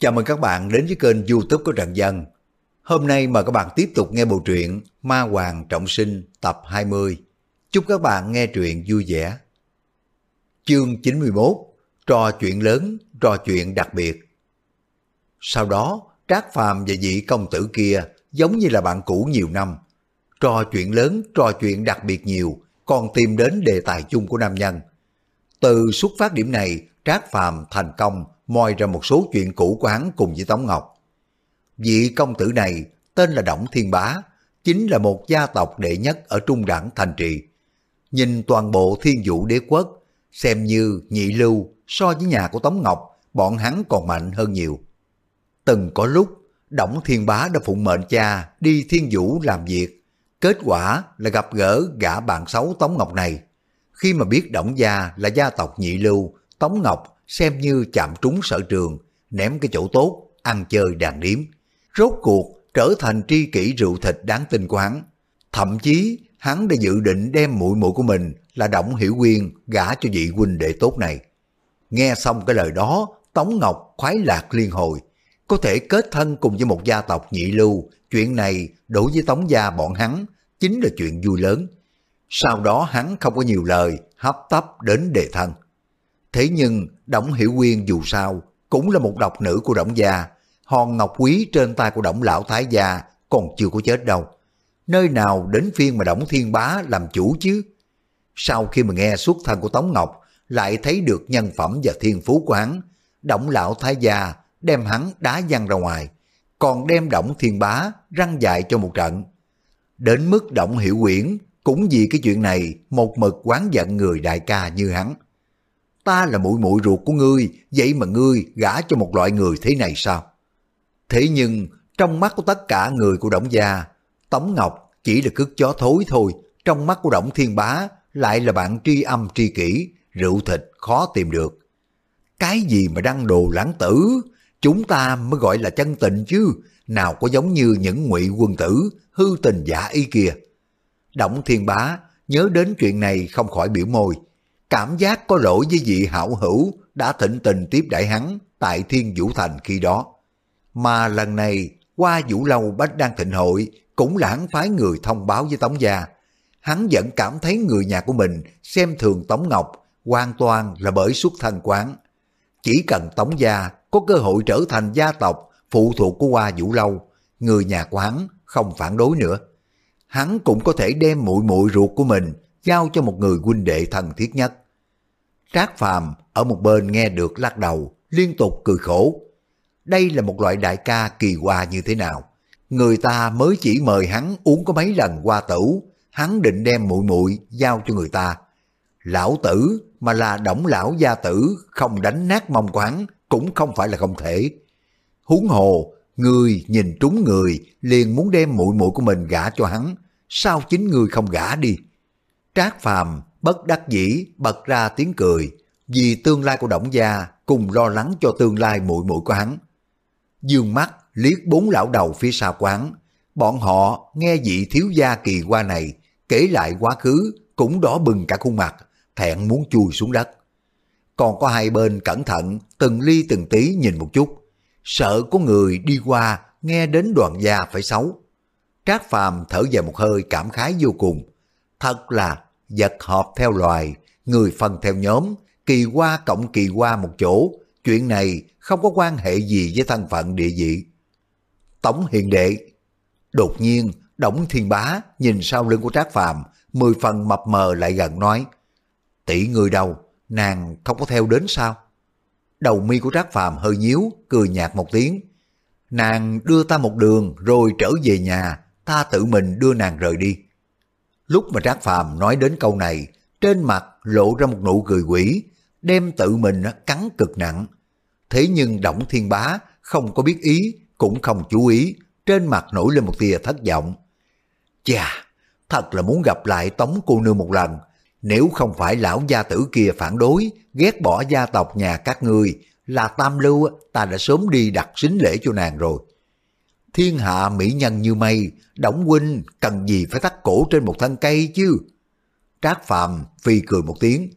Chào mừng các bạn đến với kênh youtube của Trần Dân. Hôm nay mời các bạn tiếp tục nghe bộ truyện Ma Hoàng Trọng Sinh tập 20. Chúc các bạn nghe truyện vui vẻ. Chương 91 Trò chuyện lớn, trò chuyện đặc biệt. Sau đó, Trác Phàm và vị công tử kia giống như là bạn cũ nhiều năm. Trò chuyện lớn, trò chuyện đặc biệt nhiều, còn tìm đến đề tài chung của nam nhân. Từ xuất phát điểm này, Trác Phàm thành công moi ra một số chuyện cũ của hắn cùng với Tống Ngọc. Vị công tử này tên là Đổng Thiên Bá, chính là một gia tộc đệ nhất ở trung đẳng thành trì. Nhìn toàn bộ thiên vũ đế quốc, xem như nhị lưu so với nhà của Tống Ngọc, bọn hắn còn mạnh hơn nhiều. Từng có lúc, Đổng Thiên Bá đã phụng mệnh cha đi thiên vũ làm việc, kết quả là gặp gỡ gã bạn xấu Tống Ngọc này. Khi mà biết Đổng Gia là gia tộc nhị lưu, Tống Ngọc xem như chạm trúng sở trường, ném cái chỗ tốt, ăn chơi đàn điếm. Rốt cuộc trở thành tri kỷ rượu thịt đáng tin của hắn. Thậm chí hắn đã dự định đem muội muội của mình là động Hiểu Quyên gả cho vị huynh đệ tốt này. Nghe xong cái lời đó, Tống Ngọc khoái lạc liên hồi. Có thể kết thân cùng với một gia tộc nhị lưu, chuyện này đối với Tống gia bọn hắn chính là chuyện vui lớn. Sau đó hắn không có nhiều lời, hấp tấp đến đề thân. Thế nhưng Đổng Hiểu Quyên dù sao cũng là một độc nữ của Đổng gia, hòn ngọc quý trên tay của Đổng lão thái gia còn chưa có chết đâu. Nơi nào đến phiên mà Đổng Thiên Bá làm chủ chứ? Sau khi mà nghe xuất thân của Tống Ngọc, lại thấy được nhân phẩm và thiên phú của hắn, Đổng lão thái gia đem hắn đá văng ra ngoài, còn đem Đổng Thiên Bá răng dại cho một trận. Đến mức Đổng Hiểu Quyển cũng vì cái chuyện này một mực quán giận người đại ca như hắn ta là mũi mũi ruột của ngươi, vậy mà ngươi gả cho một loại người thế này sao? Thế nhưng, trong mắt của tất cả người của Đổng Gia, Tống Ngọc chỉ là cước chó thối thôi, trong mắt của Đổng Thiên Bá lại là bạn tri âm tri kỷ, rượu thịt khó tìm được. Cái gì mà đăng đồ lãng tử, chúng ta mới gọi là chân tình chứ, nào có giống như những ngụy quân tử, hư tình giả y kia. Đổng Thiên Bá nhớ đến chuyện này không khỏi biểu môi, cảm giác có lỗi với vị hảo hữu đã thịnh tình tiếp đãi hắn tại Thiên Vũ Thành khi đó. Mà lần này, qua Vũ Lâu Bách đang thịnh hội, cũng là hắn phái người thông báo với Tống Gia. Hắn vẫn cảm thấy người nhà của mình xem thường Tống Ngọc hoàn toàn là bởi xuất thân quán. Chỉ cần Tống Gia có cơ hội trở thành gia tộc phụ thuộc của Hoa Vũ Lâu, người nhà của hắn không phản đối nữa. Hắn cũng có thể đem muội muội ruột của mình giao cho một người huynh đệ thân thiết nhất. Trác Phàm ở một bên nghe được lắc đầu, liên tục cười khổ. Đây là một loại đại ca kỳ hoa như thế nào? Người ta mới chỉ mời hắn uống có mấy lần qua tử, hắn định đem muội muội giao cho người ta. Lão tử mà là đổng lão gia tử không đánh nát mông quán cũng không phải là không thể. Huống hồ, người nhìn trúng người liền muốn đem muội muội của mình gả cho hắn, sao chính người không gả đi? Trác Phàm bất đắc dĩ bật ra tiếng cười vì tương lai của Đổng Gia cùng lo lắng cho tương lai muội muội của hắn. Dương mắt liếc bốn lão đầu phía sau quán, bọn họ nghe vị thiếu gia kỳ qua này kể lại quá khứ cũng đỏ bừng cả khuôn mặt, thẹn muốn chui xuống đất. Còn có hai bên cẩn thận từng ly từng tí nhìn một chút, sợ có người đi qua nghe đến đoàn gia phải xấu. Trác Phàm thở dài một hơi cảm khái vô cùng, thật là vật họp theo loài, người phân theo nhóm, kỳ qua cộng kỳ qua một chỗ, chuyện này không có quan hệ gì với thân phận địa vị. tổng hiền đệ Đột nhiên, Đổng Thiên Bá nhìn sau lưng của Trác Phàm mười phần mập mờ lại gần nói tỷ người đâu, nàng không có theo đến sao? Đầu mi của Trác Phàm hơi nhíu, cười nhạt một tiếng. Nàng đưa ta một đường rồi trở về nhà, ta tự mình đưa nàng rời đi. Lúc mà Trác Phàm nói đến câu này, trên mặt lộ ra một nụ cười quỷ, đem tự mình cắn cực nặng. Thế nhưng Đổng Thiên Bá không có biết ý, cũng không chú ý, trên mặt nổi lên một tia thất vọng. Chà, thật là muốn gặp lại Tống cô nương một lần, nếu không phải lão gia tử kia phản đối, ghét bỏ gia tộc nhà các ngươi, là tam lưu ta đã sớm đi đặt xính lễ cho nàng rồi. Thiên hạ mỹ nhân như mây, Đổng huynh cần gì phải thắt cổ trên một thân cây chứ? Trác Phàm phi cười một tiếng,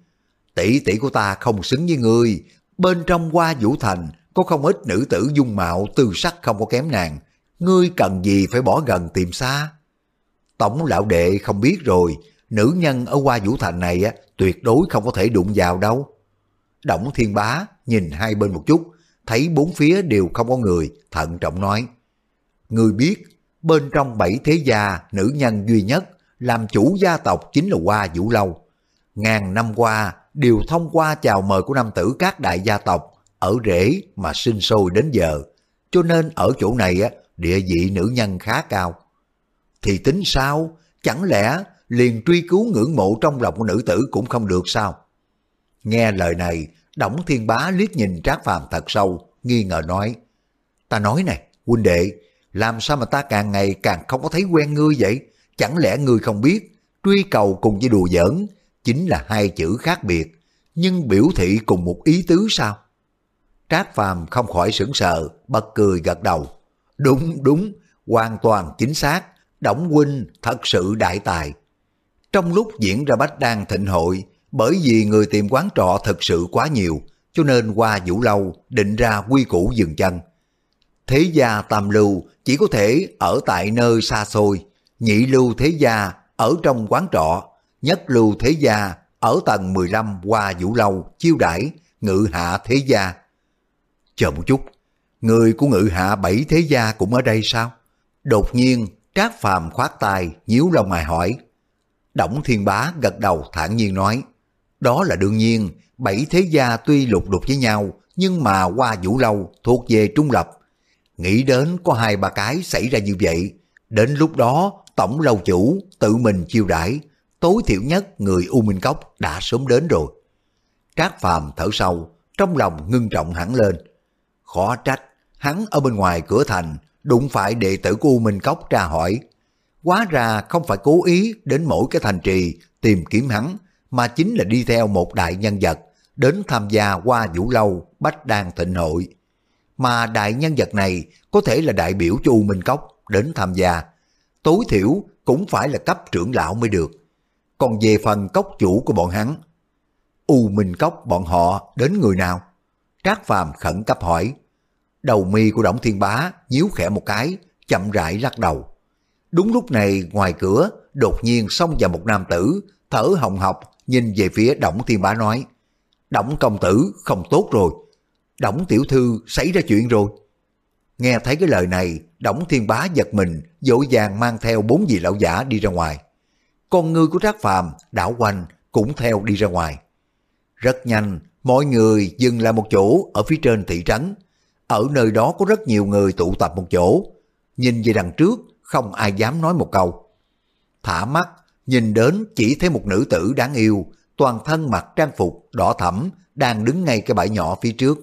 tỷ tỷ của ta không xứng với ngươi, bên trong qua Vũ Thành có không ít nữ tử dung mạo tư sắc không có kém nàng, ngươi cần gì phải bỏ gần tìm xa. Tổng lão đệ không biết rồi, nữ nhân ở qua vũ thành này á, tuyệt đối không có thể đụng vào đâu. Đổng thiên bá nhìn hai bên một chút, thấy bốn phía đều không có người, thận trọng nói. Người biết, bên trong bảy thế gia nữ nhân duy nhất làm chủ gia tộc chính là Hoa Vũ Lâu. Ngàn năm qua đều thông qua chào mời của nam tử các đại gia tộc ở rễ mà sinh sôi đến giờ. Cho nên ở chỗ này á, địa vị nữ nhân khá cao. Thì tính sao? Chẳng lẽ liền truy cứu ngưỡng mộ trong lòng của nữ tử cũng không được sao? Nghe lời này, Đổng Thiên Bá liếc nhìn Trác Phàm thật sâu, nghi ngờ nói. Ta nói này, huynh đệ, làm sao mà ta càng ngày càng không có thấy quen ngươi vậy? Chẳng lẽ ngươi không biết, truy cầu cùng với đùa giỡn, chính là hai chữ khác biệt, nhưng biểu thị cùng một ý tứ sao? Trác Phàm không khỏi sững sờ, bật cười gật đầu. Đúng, đúng, hoàn toàn chính xác, Đổng Huynh thật sự đại tài. Trong lúc diễn ra bách đan thịnh hội, bởi vì người tìm quán trọ thật sự quá nhiều, cho nên qua vũ lâu định ra quy củ dừng chân. Thế gia tam lưu chỉ có thể ở tại nơi xa xôi, nhị lưu thế gia ở trong quán trọ, nhất lưu thế gia ở tầng 15 qua vũ lâu chiêu đãi ngự hạ thế gia. Chờ một chút, người của ngự hạ bảy thế gia cũng ở đây sao? Đột nhiên, Trác Phàm khoát tay, nhíu lông mày hỏi. Đổng Thiên Bá gật đầu thản nhiên nói, đó là đương nhiên, bảy thế gia tuy lục đục với nhau, nhưng mà qua vũ lâu thuộc về trung lập. Nghĩ đến có hai ba cái xảy ra như vậy, đến lúc đó tổng lâu chủ tự mình chiêu đãi tối thiểu nhất người U Minh Cốc đã sớm đến rồi. Trác Phàm thở sâu, trong lòng ngưng trọng hẳn lên. Khó trách, hắn ở bên ngoài cửa thành, đụng phải đệ tử của U Minh Cốc tra hỏi. Quá ra không phải cố ý đến mỗi cái thành trì tìm kiếm hắn, mà chính là đi theo một đại nhân vật đến tham gia qua vũ lâu Bách Đan Thịnh Hội. Mà đại nhân vật này có thể là đại biểu cho U Minh Cốc đến tham gia. Tối thiểu cũng phải là cấp trưởng lão mới được. Còn về phần cốc chủ của bọn hắn, U Minh Cốc bọn họ đến người nào? Trác Phàm khẩn cấp hỏi. Đầu mi của Đổng Thiên Bá nhíu khẽ một cái, chậm rãi lắc đầu. Đúng lúc này ngoài cửa đột nhiên xông vào một nam tử, thở hồng hộc nhìn về phía Đổng Thiên Bá nói. Đổng công tử không tốt rồi. Đổng tiểu thư xảy ra chuyện rồi. Nghe thấy cái lời này, Đổng Thiên Bá giật mình, dội dàng mang theo bốn vị lão giả đi ra ngoài. Con ngươi của Trác Phàm đảo quanh cũng theo đi ra ngoài. Rất nhanh, mọi người dừng lại một chỗ ở phía trên thị trấn. Ở nơi đó có rất nhiều người tụ tập một chỗ. Nhìn về đằng trước, không ai dám nói một câu. Thả mắt, nhìn đến chỉ thấy một nữ tử đáng yêu, toàn thân mặc trang phục đỏ thẫm, đang đứng ngay cái bãi nhỏ phía trước.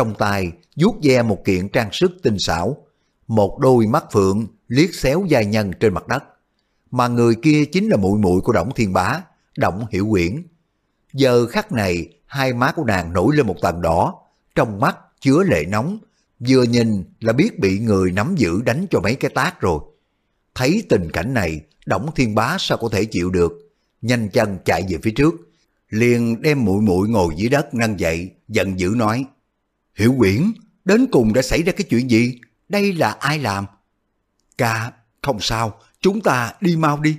Trong tay, vuốt ve một kiện trang sức tinh xảo, một đôi mắt phượng liếc xéo dài nhân trên mặt đất. Mà người kia chính là muội muội của Đổng Thiên Bá, Đổng Hiểu Quyển. Giờ khắc này, hai má của nàng nổi lên một tầng đỏ, trong mắt chứa lệ nóng, vừa nhìn là biết bị người nắm giữ đánh cho mấy cái tát rồi. Thấy tình cảnh này, Đổng Thiên Bá sao có thể chịu được, nhanh chân chạy về phía trước, liền đem muội muội ngồi dưới đất nâng dậy, giận dữ nói: "Hiểu Quyển, đến cùng đã xảy ra cái chuyện gì? Đây là ai làm?" "Ca, không sao, chúng ta đi mau đi."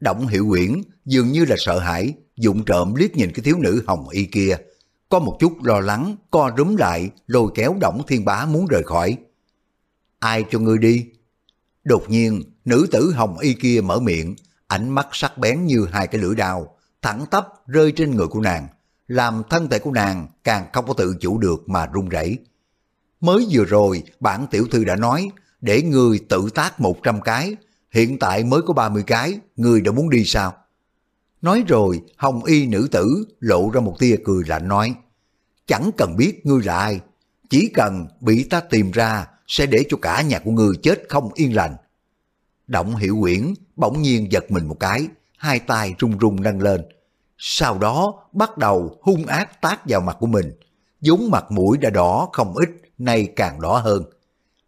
Động Hiểu Quyển dường như là sợ hãi, dụng trộm liếc nhìn cái thiếu nữ hồng y kia, có một chút lo lắng, co rúm lại, lôi kéo động Thiên Bá muốn rời khỏi. Ai cho ngươi đi? Đột nhiên, nữ tử hồng y kia mở miệng, ánh mắt sắc bén như hai cái lưỡi đao, thẳng tắp rơi trên người của nàng, làm thân thể của nàng càng không có tự chủ được mà run rẩy. Mới vừa rồi, bản tiểu thư đã nói, để người tự tác 100 cái, hiện tại mới có 30 cái, người đã muốn đi sao? Nói rồi, hồng y nữ tử lộ ra một tia cười lạnh nói, chẳng cần biết ngươi là ai, chỉ cần bị ta tìm ra sẽ để cho cả nhà của ngươi chết không yên lành. Động hiểu quyển bỗng nhiên giật mình một cái, hai tay run run nâng lên. Sau đó bắt đầu hung ác tác vào mặt của mình, vốn mặt mũi đã đỏ không ít, nay càng đỏ hơn.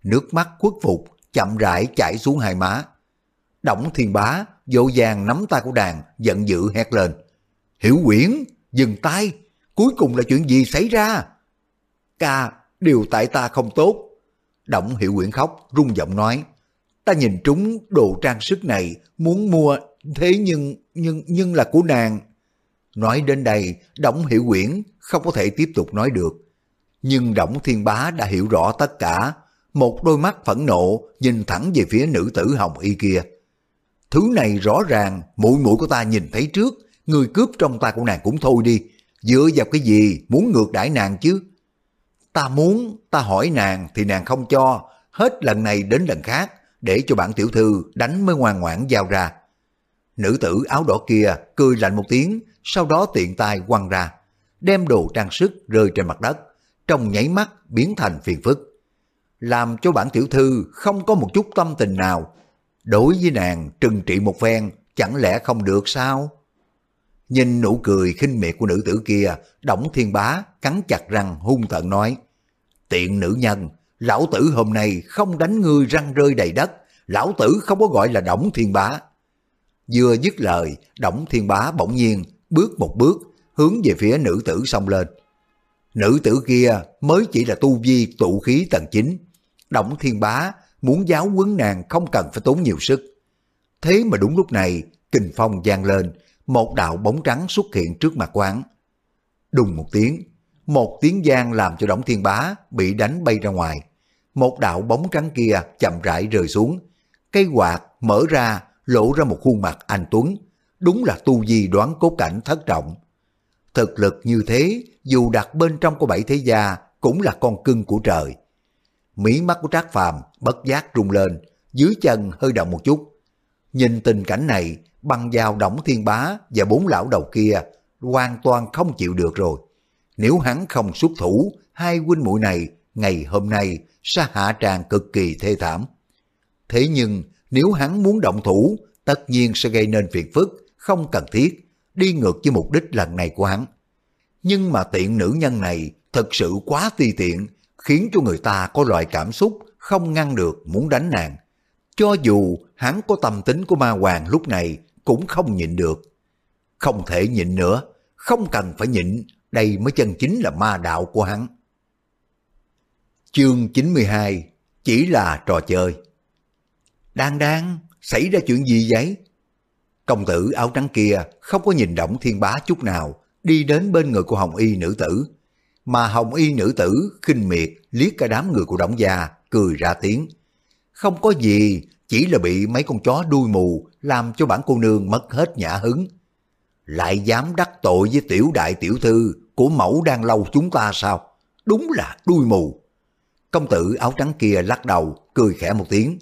Nước mắt khuất phục, chậm rãi chảy xuống hai má. Động thiên bá, dỗ dàng nắm tay của đàn, giận dữ hét lên. Hiểu quyển, dừng tay, cuối cùng là chuyện gì xảy ra? Ca, đều tại ta không tốt. Động Hiểu Quyển khóc, rung giọng nói, ta nhìn trúng đồ trang sức này, muốn mua, thế nhưng, nhưng, nhưng là của nàng. Nói đến đây, Đổng Hiểu Quyển không có thể tiếp tục nói được. Nhưng Đổng Thiên Bá đã hiểu rõ tất cả, một đôi mắt phẫn nộ nhìn thẳng về phía nữ tử Hồng Y kia. Thứ này rõ ràng, mũi mũi của ta nhìn thấy trước, người cướp trong tay của nàng cũng thôi đi, dựa vào cái gì muốn ngược đãi nàng chứ? Ta muốn, ta hỏi nàng thì nàng không cho, hết lần này đến lần khác, để cho bản tiểu thư đánh mới ngoan ngoãn giao ra. Nữ tử áo đỏ kia cười lạnh một tiếng, sau đó tiện tay quăng ra, đem đồ trang sức rơi trên mặt đất, trong nháy mắt biến thành phiền phức. Làm cho bản tiểu thư không có một chút tâm tình nào. Đối với nàng trừng trị một phen, chẳng lẽ không được sao? Nhìn nụ cười khinh miệt của nữ tử kia, Đổng Thiên Bá cắn chặt răng hung tợn nói, Tiện nữ nhân, lão tử hôm nay không đánh ngươi răng rơi đầy đất, lão tử không có gọi là Đổng Thiên Bá. Vừa dứt lời, Đổng Thiên Bá bỗng nhiên bước một bước, hướng về phía nữ tử xông lên. Nữ tử kia mới chỉ là tu vi tụ khí tầng 9. động Thiên Bá muốn giáo quấn nàng không cần phải tốn nhiều sức. Thế mà đúng lúc này, kình phong giang lên, một đạo bóng trắng xuất hiện trước mặt quán. Đùng một tiếng, một tiếng giang làm cho Đổng Thiên Bá bị đánh bay ra ngoài. Một đạo bóng trắng kia chậm rãi rơi xuống. Cây quạt mở ra, lộ ra một khuôn mặt anh Tuấn. Đúng là tu vi đoán cốt cảnh thất trọng. Thực lực như thế, dù đặt bên trong của bảy thế gia, cũng là con cưng của trời. Mí mắt của Trác Phàm bất giác rung lên, dưới chân hơi động một chút. Nhìn tình cảnh này, băng dao Đổng Thiên Bá và bốn lão đầu kia hoàn toàn không chịu được rồi. Nếu hắn không xuất thủ, hai huynh muội này ngày hôm nay sẽ hạ tràn cực kỳ thê thảm. Thế nhưng nếu hắn muốn động thủ, tất nhiên sẽ gây nên phiền phức, không cần thiết, đi ngược với mục đích lần này của hắn. Nhưng mà tiện nữ nhân này thật sự quá ti tiện, khiến cho người ta có loại cảm xúc không ngăn được muốn đánh nàng. Cho dù hắn có tâm tính của ma hoàng lúc này cũng không nhịn được. Không thể nhịn nữa, không cần phải nhịn, đây mới chân chính là ma đạo của hắn. Chương 92 Chỉ là trò chơi Đang đang, xảy ra chuyện gì vậy? Công tử áo trắng kia không có nhìn động thiên bá chút nào, đi đến bên người của Hồng Y nữ tử. Mà Hồng Y nữ tử khinh miệt liếc cả đám người của Đổng Gia, cười ra tiếng. Không có gì, chỉ là bị mấy con chó đuôi mù làm cho bản cô nương mất hết nhã hứng. Lại dám đắc tội với tiểu đại tiểu thư của mẫu đang lâu chúng ta sao? Đúng là đuôi mù. Công tử áo trắng kia lắc đầu, cười khẽ một tiếng.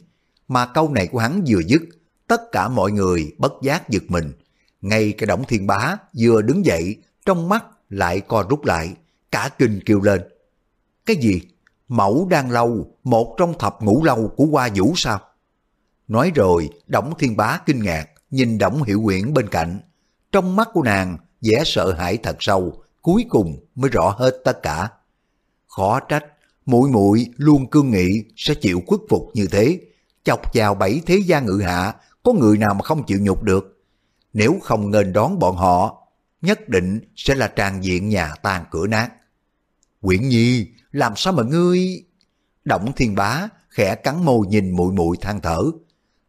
Mà câu này của hắn vừa dứt, tất cả mọi người bất giác giật mình. Ngay cái đổng thiên bá vừa đứng dậy, trong mắt lại co rút lại, cả kinh kêu lên. Cái gì? Mẫu đang lâu, một trong thập ngũ lâu của Hoa Vũ sao? Nói rồi, Đổng Thiên Bá kinh ngạc, nhìn Đổng hiệu Quyển bên cạnh. Trong mắt của nàng, vẻ sợ hãi thật sâu, cuối cùng mới rõ hết tất cả. Khó trách, muội muội luôn cương nghị sẽ chịu khuất phục như thế. Chọc vào bảy thế gia ngự hạ, có người nào mà không chịu nhục được. Nếu không nghênh đón bọn họ, nhất định sẽ là tràn diện nhà tan cửa nát. Quyển Nhi, làm sao mà ngươi... Động Thiên Bá khẽ cắn môi nhìn muội muội than thở.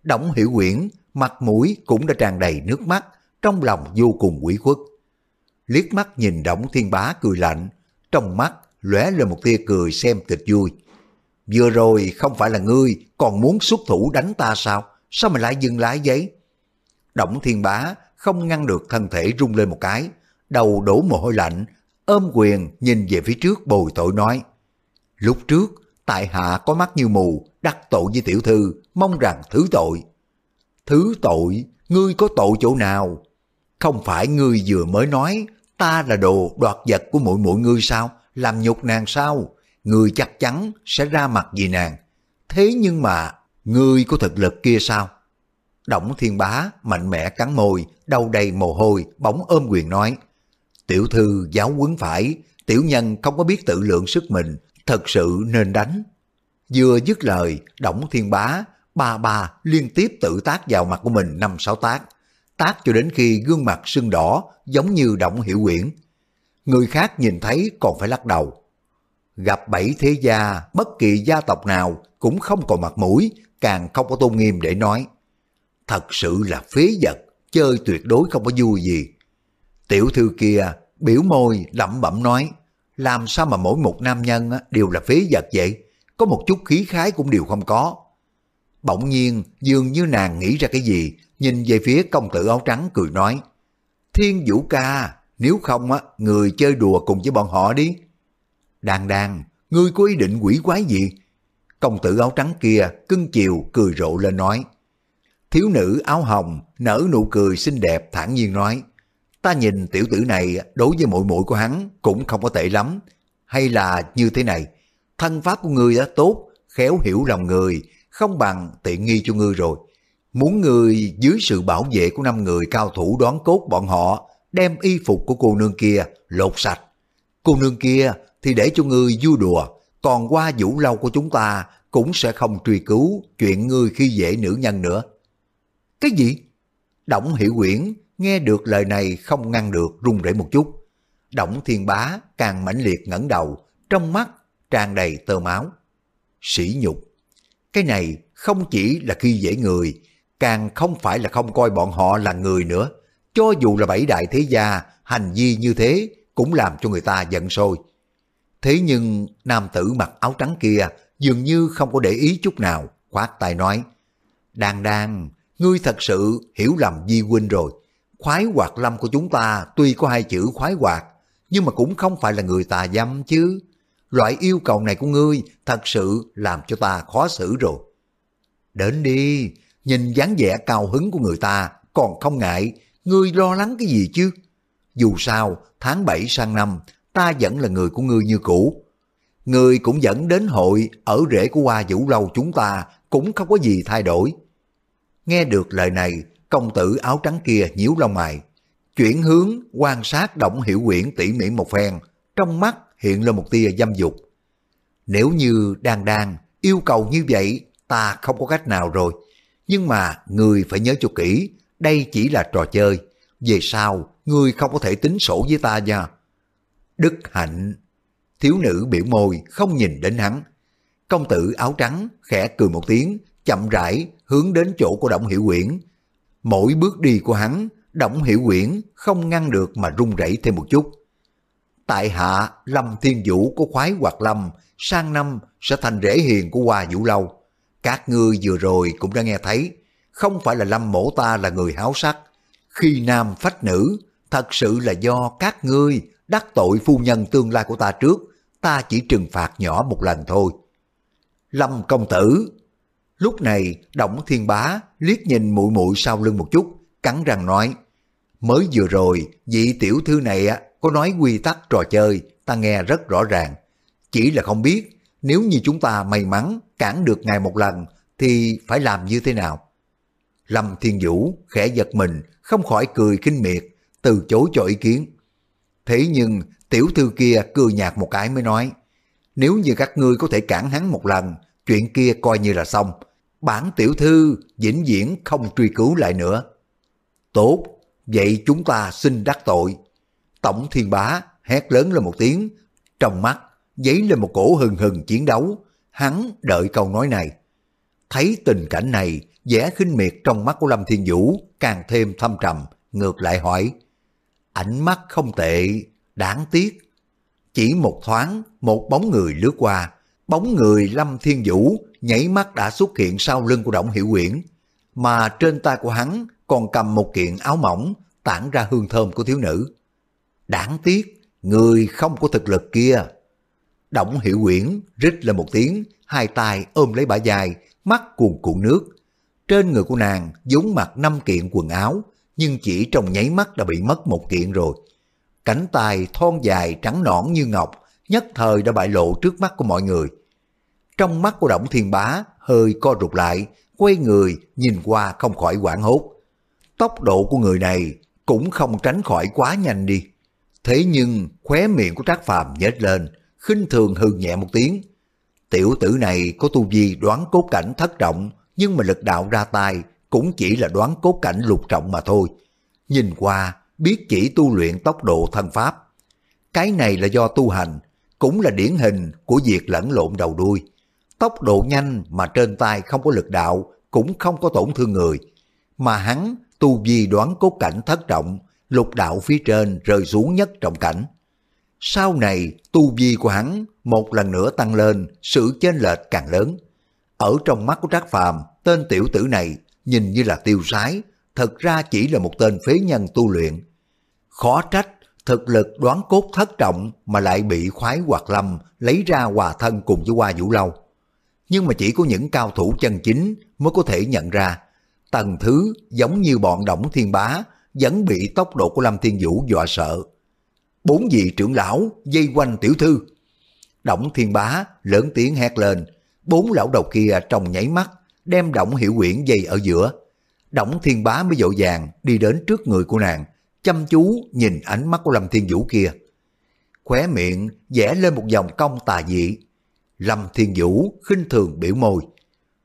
Động Hiểu Quyển, mặt mũi cũng đã tràn đầy nước mắt, trong lòng vô cùng quỷ khuất. Liếc mắt nhìn Động Thiên Bá cười lạnh, trong mắt lóe lên một tia cười xem kịch vui. Vừa rồi không phải là ngươi còn muốn xuất thủ đánh ta sao? Sao mà lại dừng lại vậy? Động Thiên Bá không ngăn được thân thể rung lên một cái, đầu đổ mồ hôi lạnh, ôm quyền nhìn về phía trước bồi tội nói. Lúc trước, tại hạ có mắt như mù, đắc tội với tiểu thư, mong rằng thứ tội. Thứ tội, ngươi có tội chỗ nào? Không phải ngươi vừa mới nói, ta là đồ đoạt vật của mỗi mỗi ngươi sao? Làm nhục nàng sao? Ngươi chắc chắn sẽ ra mặt vì nàng. Thế nhưng mà, ngươi có thực lực kia sao? Động thiên bá mạnh mẽ cắn môi, đau đầy mồ hôi, bóng ôm quyền nói. Tiểu thư giáo quấn phải, tiểu nhân không có biết tự lượng sức mình, thật sự nên đánh. Vừa dứt lời, Động Thiên Bá, ba ba liên tiếp tự tác vào mặt của mình năm sáu tác, tác cho đến khi gương mặt sưng đỏ giống như Động Hiểu Quyển. Người khác nhìn thấy còn phải lắc đầu. gặp bảy thế gia, bất kỳ gia tộc nào cũng không còn mặt mũi, càng không có tôn nghiêm để nói. Thật sự là phế vật, chơi tuyệt đối không có vui gì. Tiểu thư kia biểu môi lẩm bẩm nói, làm sao mà mỗi một nam nhân đều là phế vật vậy? Có một chút khí khái cũng đều không có. Bỗng nhiên dường như nàng nghĩ ra cái gì, nhìn về phía công tử áo trắng cười nói, Thiên Vũ ca, nếu không á, người chơi đùa cùng với bọn họ đi. Đàn đàn, ngươi có ý định quỷ quái gì? Công tử áo trắng kia cưng chiều cười rộ lên nói. Thiếu nữ áo hồng nở nụ cười xinh đẹp thản nhiên nói. Ta nhìn tiểu tử này đối với muội muội của hắn cũng không có tệ lắm. Hay là như thế này, thân pháp của ngươi đã tốt, khéo hiểu lòng người, không bằng tiện nghi cho ngươi rồi. Muốn ngươi dưới sự bảo vệ của năm người cao thủ đoán cốt bọn họ, đem y phục của cô nương kia lột sạch. Cô nương kia thì để cho ngươi vui đùa, còn qua vũ lâu của chúng ta cũng sẽ không truy cứu chuyện ngươi khi dễ nữ nhân nữa. Cái gì? Đổng Hiểu Quyển nghe được lời này không ngăn được run rẩy một chút. Đổng Thiên Bá càng mãnh liệt ngẩng đầu, trong mắt tràn đầy tơ máu. Sỉ nhục. Cái này không chỉ là khi dễ người, càng không phải là không coi bọn họ là người nữa. Cho dù là bảy đại thế gia, hành vi như thế cũng làm cho người ta giận sôi. Thế nhưng nam tử mặc áo trắng kia dường như không có để ý chút nào, khoát tay nói. Đan đan, ngươi thật sự hiểu lầm Di huynh rồi. Khoái hoạt lâm của chúng ta tuy có hai chữ khoái hoạt, nhưng mà cũng không phải là người tà dâm chứ. Loại yêu cầu này của ngươi thật sự làm cho ta khó xử rồi. Đến đi, nhìn dáng vẻ cao hứng của người ta, còn không ngại, ngươi lo lắng cái gì chứ? Dù sao, tháng 7 sang năm, ta vẫn là người của ngươi như cũ. Ngươi cũng dẫn đến hội ở rễ của Hoa Vũ Lâu chúng ta cũng không có gì thay đổi. Nghe được lời này, công tử áo trắng kia nhíu lông mày, chuyển hướng quan sát động hiểu quyển tỉ mỉ một phen, trong mắt hiện lên một tia dâm dục. Nếu như đang đang yêu cầu như vậy, ta không có cách nào rồi. Nhưng mà người phải nhớ cho kỹ, đây chỉ là trò chơi. Về sau, người không có thể tính sổ với ta nha. Đức hạnh. Thiếu nữ biểu môi, không nhìn đến hắn. Công tử áo trắng, khẽ cười một tiếng, chậm rãi hướng đến chỗ của Động Hiểu Quyển. Mỗi bước đi của hắn, Động Hiểu Quyển không ngăn được mà run rẩy thêm một chút. Tại hạ Lâm Thiên Vũ của khoái hoạt lâm, sang năm sẽ thành rễ hiền của Hoa Vũ Lâu. Các ngươi vừa rồi cũng đã nghe thấy, không phải là Lâm mổ ta là người háo sắc. Khi nam phách nữ, thật sự là do các ngươi đắc tội phu nhân tương lai của ta trước, ta chỉ trừng phạt nhỏ một lần thôi. Lâm công tử Lúc này, Đổng Thiên Bá liếc nhìn muội muội sau lưng một chút, cắn răng nói, mới vừa rồi, vị tiểu thư này có nói quy tắc trò chơi, ta nghe rất rõ ràng. Chỉ là không biết, nếu như chúng ta may mắn cản được ngài một lần, thì phải làm như thế nào? Lâm Thiên Vũ khẽ giật mình, không khỏi cười kinh miệt, từ chối cho ý kiến. Thế nhưng tiểu thư kia cười nhạt một cái mới nói, nếu như các ngươi có thể cản hắn một lần, chuyện kia coi như là xong. Bản tiểu thư vĩnh viễn không truy cứu lại nữa. Tốt, vậy chúng ta xin đắc tội. Tổng thiên bá hét lớn lên một tiếng, trong mắt dấy lên một cổ hừng hừng chiến đấu, hắn đợi câu nói này. Thấy tình cảnh này, vẻ khinh miệt trong mắt của Lâm Thiên Vũ càng thêm thâm trầm, ngược lại hỏi. Ánh mắt không tệ, đáng tiếc. Chỉ một thoáng, một bóng người lướt qua, bóng người Lâm Thiên Vũ nhảy mắt đã xuất hiện sau lưng của Động Hiểu Quyển, mà trên tay của hắn còn cầm một kiện áo mỏng tản ra hương thơm của thiếu nữ. Đáng tiếc, người không có thực lực kia. Động Hiểu Quyển rít lên một tiếng, hai tay ôm lấy bả dài, mắt cuồn cuộn nước. Trên người của nàng dúng mặt năm kiện quần áo, nhưng chỉ trong nháy mắt đã bị mất một kiện rồi. Cánh tay thon dài trắng nõn như ngọc, nhất thời đã bại lộ trước mắt của mọi người. Trong mắt của Động Thiên Bá hơi co rụt lại, quay người nhìn qua không khỏi quảng hốt. Tốc độ của người này cũng không tránh khỏi quá nhanh đi. Thế nhưng khóe miệng của Trác Phàm nhếch lên, khinh thường hừ nhẹ một tiếng. Tiểu tử này có tu vi đoán cốt cảnh thất trọng, nhưng mà lực đạo ra tay cũng chỉ là đoán cốt cảnh lục trọng mà thôi. Nhìn qua, biết chỉ tu luyện tốc độ thân pháp. Cái này là do tu hành, cũng là điển hình của việc lẫn lộn đầu đuôi. Tốc độ nhanh mà trên tay không có lực đạo, cũng không có tổn thương người. Mà hắn tu vi đoán cốt cảnh thất trọng, lục đạo phía trên rơi xuống nhất trọng cảnh. Sau này, tu vi của hắn một lần nữa tăng lên, sự chênh lệch càng lớn. Ở trong mắt của Trác Phàm, tên tiểu tử này nhìn như là tiêu sái, thật ra chỉ là một tên phế nhân tu luyện. Khó trách, thực lực đoán cốt thất trọng mà lại bị khoái hoạt lâm lấy ra hòa thân cùng với Hoa Vũ Lâu. Nhưng mà chỉ có những cao thủ chân chính mới có thể nhận ra, tầng thứ giống như bọn Động Thiên Bá vẫn bị tốc độ của Lâm Thiên Vũ dọa sợ. Bốn vị trưởng lão dây quanh tiểu thư. Động Thiên Bá lớn tiếng hét lên, bốn lão đầu kia trong nháy mắt đem Động Hiểu Quyển dày ở giữa. Động Thiên Bá mới dội vàng đi đến trước người của nàng, chăm chú nhìn ánh mắt của Lâm Thiên Vũ kia. Khóe miệng vẽ lên một dòng cong tà dị. Lâm Thiên Vũ khinh thường biểu môi.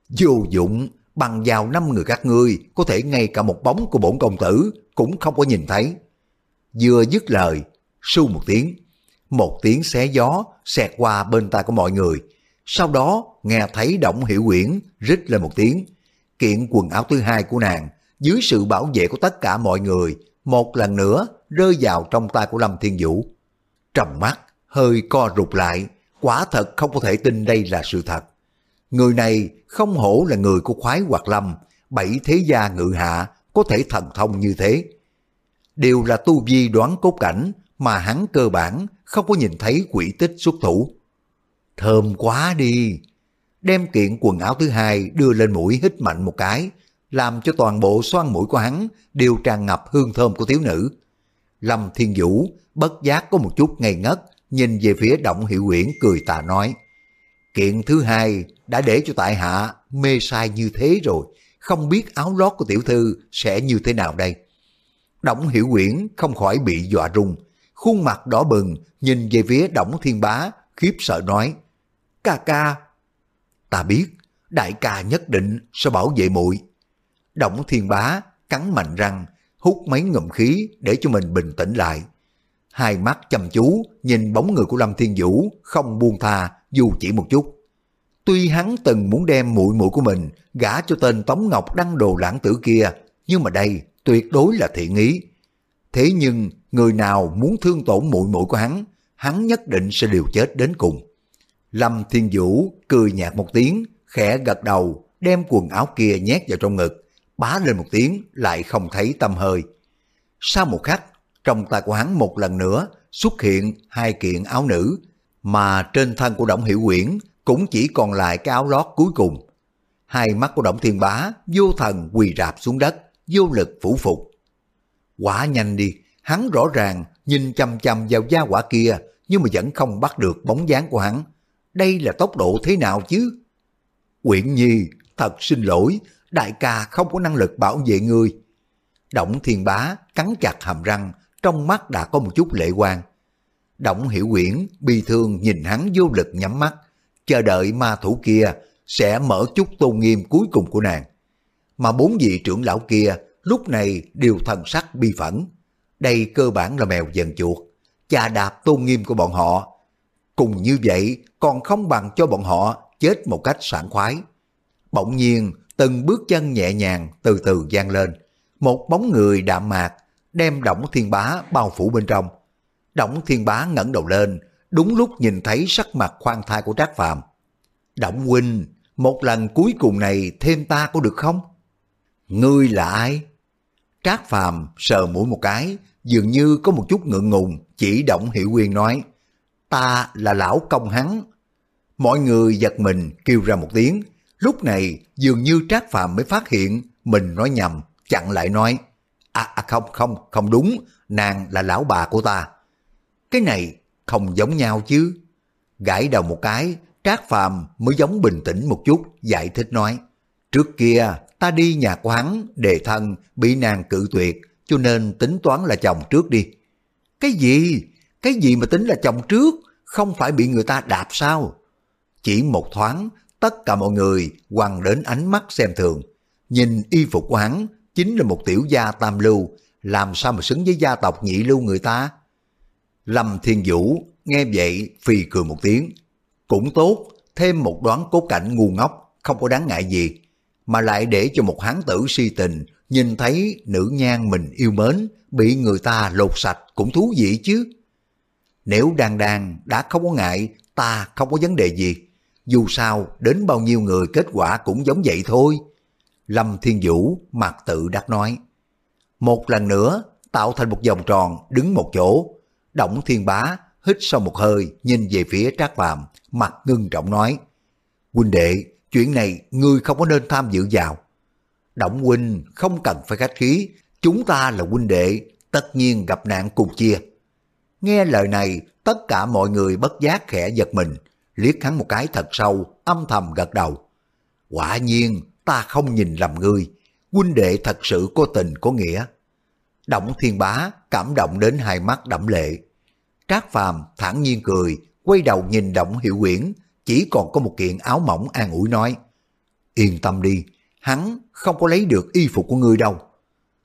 Vô dụng, bằng vào năm người các ngươi, có thể ngay cả một bóng của bổn công tử cũng không có nhìn thấy. Vừa dứt lời, su một tiếng, một tiếng xé gió xẹt qua bên tai của mọi người. Sau đó nghe thấy Động Hiểu Quyển rít lên một tiếng, kiện quần áo thứ hai của nàng dưới sự bảo vệ của tất cả mọi người một lần nữa rơi vào trong tay của Lâm Thiên Vũ. Trầm mắt, hơi co rụt lại, quả thật không có thể tin đây là sự thật. Người này không hổ là người của khoái hoạt lâm, bảy thế gia ngự hạ có thể thần thông như thế. Đều là tu vi đoán cốt cảnh mà hắn cơ bản không có nhìn thấy quỷ tích xuất thủ. Thơm quá đi! Đem kiện quần áo thứ hai đưa lên mũi hít mạnh một cái, làm cho toàn bộ xoan mũi của hắn đều tràn ngập hương thơm của thiếu nữ. Lâm Thiên Vũ bất giác có một chút ngây ngất, nhìn về phía Động Hiệu Uyển cười tà nói, kiện thứ hai đã để cho tại hạ mê sai như thế rồi, không biết áo lót của tiểu thư sẽ như thế nào đây. Động Hiểu Quyển không khỏi bị dọa rung, khuôn mặt đỏ bừng nhìn về phía Đổng Thiên Bá khiếp sợ nói, ca ca, ta biết đại ca nhất định sẽ bảo vệ muội Động thiên bá cắn mạnh răng, hút mấy ngụm khí để cho mình bình tĩnh lại. Hai mắt chăm chú nhìn bóng người của Lâm Thiên Vũ không buông tha dù chỉ một chút. Tuy hắn từng muốn đem muội muội của mình gả cho tên Tống Ngọc đăng đồ lãng tử kia, nhưng mà đây tuyệt đối là thiện ý. Thế nhưng người nào muốn thương tổn muội muội của hắn, hắn nhất định sẽ liều chết đến cùng. Lâm Thiên Vũ cười nhạt một tiếng, khẽ gật đầu, đem quần áo kia nhét vào trong ngực, bá lên một tiếng lại không thấy tâm hơi. Sau một khắc, trong tay của hắn một lần nữa xuất hiện hai kiện áo nữ, mà trên thân của Động Hiểu Quyển cũng chỉ còn lại cái áo lót cuối cùng. Hai mắt của Động Thiên Bá vô thần quỳ rạp xuống đất, vô lực phủ phục. Quả nhanh đi, hắn rõ ràng nhìn chăm chăm vào da quả kia nhưng mà vẫn không bắt được bóng dáng của hắn. Đây là tốc độ thế nào chứ? Quyển Nhi, thật xin lỗi, đại ca không có năng lực bảo vệ ngươi. Động thiên bá cắn chặt hàm răng, trong mắt đã có một chút lệ quan. Động hiểu quyển, bi thương nhìn hắn vô lực nhắm mắt, chờ đợi ma thủ kia sẽ mở chút tôn nghiêm cuối cùng của nàng. Mà bốn vị trưởng lão kia lúc này đều thần sắc bi phẫn. Đây cơ bản là mèo dần chuột, chà đạp tôn nghiêm của bọn họ. Cùng như vậy còn không bằng cho bọn họ chết một cách sảng khoái. Bỗng nhiên từng bước chân nhẹ nhàng từ từ gian lên. Một bóng người đạm mạc đem Động Thiên Bá bao phủ bên trong. Động Thiên Bá ngẩng đầu lên, đúng lúc nhìn thấy sắc mặt khoan thai của Trác Phàm. Động huynh, một lần cuối cùng này thêm ta có được không? Ngươi là ai? Trác Phàm sờ mũi một cái, dường như có một chút ngượng ngùng, chỉ Động Hiểu Quyên nói, ta là lão công hắn. Mọi người giật mình kêu ra một tiếng, Lúc này dường như Trác Phàm mới phát hiện mình nói nhầm, chặn lại nói, à, à không không, không đúng, nàng là lão bà của ta. Cái này không giống nhau chứ. Gãi đầu một cái, Trác Phàm mới giống bình tĩnh một chút, giải thích nói, trước kia ta đi nhà quán đề thân bị nàng cự tuyệt, cho nên tính toán là chồng trước đi. Cái gì? Cái gì mà tính là chồng trước? Không phải bị người ta đạp sao? Chỉ một thoáng, tất cả mọi người quăng đến ánh mắt xem thường. Nhìn y phục của hắn chính là một tiểu gia tam lưu, làm sao mà xứng với gia tộc nhị lưu người ta? Lâm Thiên Vũ nghe vậy phì cười một tiếng. Cũng tốt, thêm một đoán cốt cảnh ngu ngốc, không có đáng ngại gì. Mà lại để cho một hán tử si tình, nhìn thấy nữ nhan mình yêu mến, bị người ta lột sạch cũng thú vị chứ. Nếu đàn đàn đã không có ngại, ta không có vấn đề gì. Dù sao, đến bao nhiêu người kết quả cũng giống vậy thôi. Lâm Thiên Vũ mặt tự đắc nói. Một lần nữa, tạo thành một vòng tròn, đứng một chỗ. Động Thiên Bá hít sâu một hơi, nhìn về phía Trác Phàm, mặt ngưng trọng nói. Huynh đệ, chuyện này ngươi không có nên tham dự vào. Động huynh không cần phải khách khí, chúng ta là huynh đệ, tất nhiên gặp nạn cùng chia. Nghe lời này, tất cả mọi người bất giác khẽ giật mình, liếc hắn một cái thật sâu, âm thầm gật đầu. Quả nhiên, ta không nhìn lầm ngươi, huynh đệ thật sự có tình có nghĩa. Động thiên bá cảm động đến hai mắt đẫm lệ. Trác phàm thản nhiên cười, quay đầu nhìn Động Hiệu Quyển, chỉ còn có một kiện áo mỏng an ủi nói. Yên tâm đi, hắn không có lấy được y phục của ngươi đâu.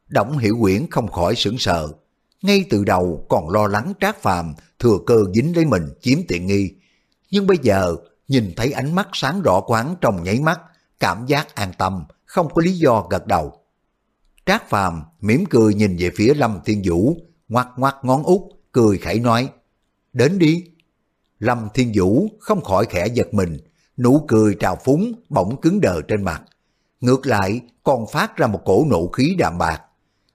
Động Hiểu Quyển không khỏi sững sờ, ngay từ đầu còn lo lắng Trác Phàm thừa cơ dính lấy mình chiếm tiện nghi, nhưng bây giờ nhìn thấy ánh mắt sáng rõ quán trong nháy mắt, cảm giác an tâm, không có lý do gật đầu. Trác Phàm mỉm cười nhìn về phía Lâm Thiên Vũ, ngoắt ngoắt ngón út, cười khẩy nói, đến đi. Lâm Thiên Vũ không khỏi khẽ giật mình, nụ cười trào phúng bỗng cứng đờ trên mặt. Ngược lại còn phát ra một cổ nộ khí đạm bạc.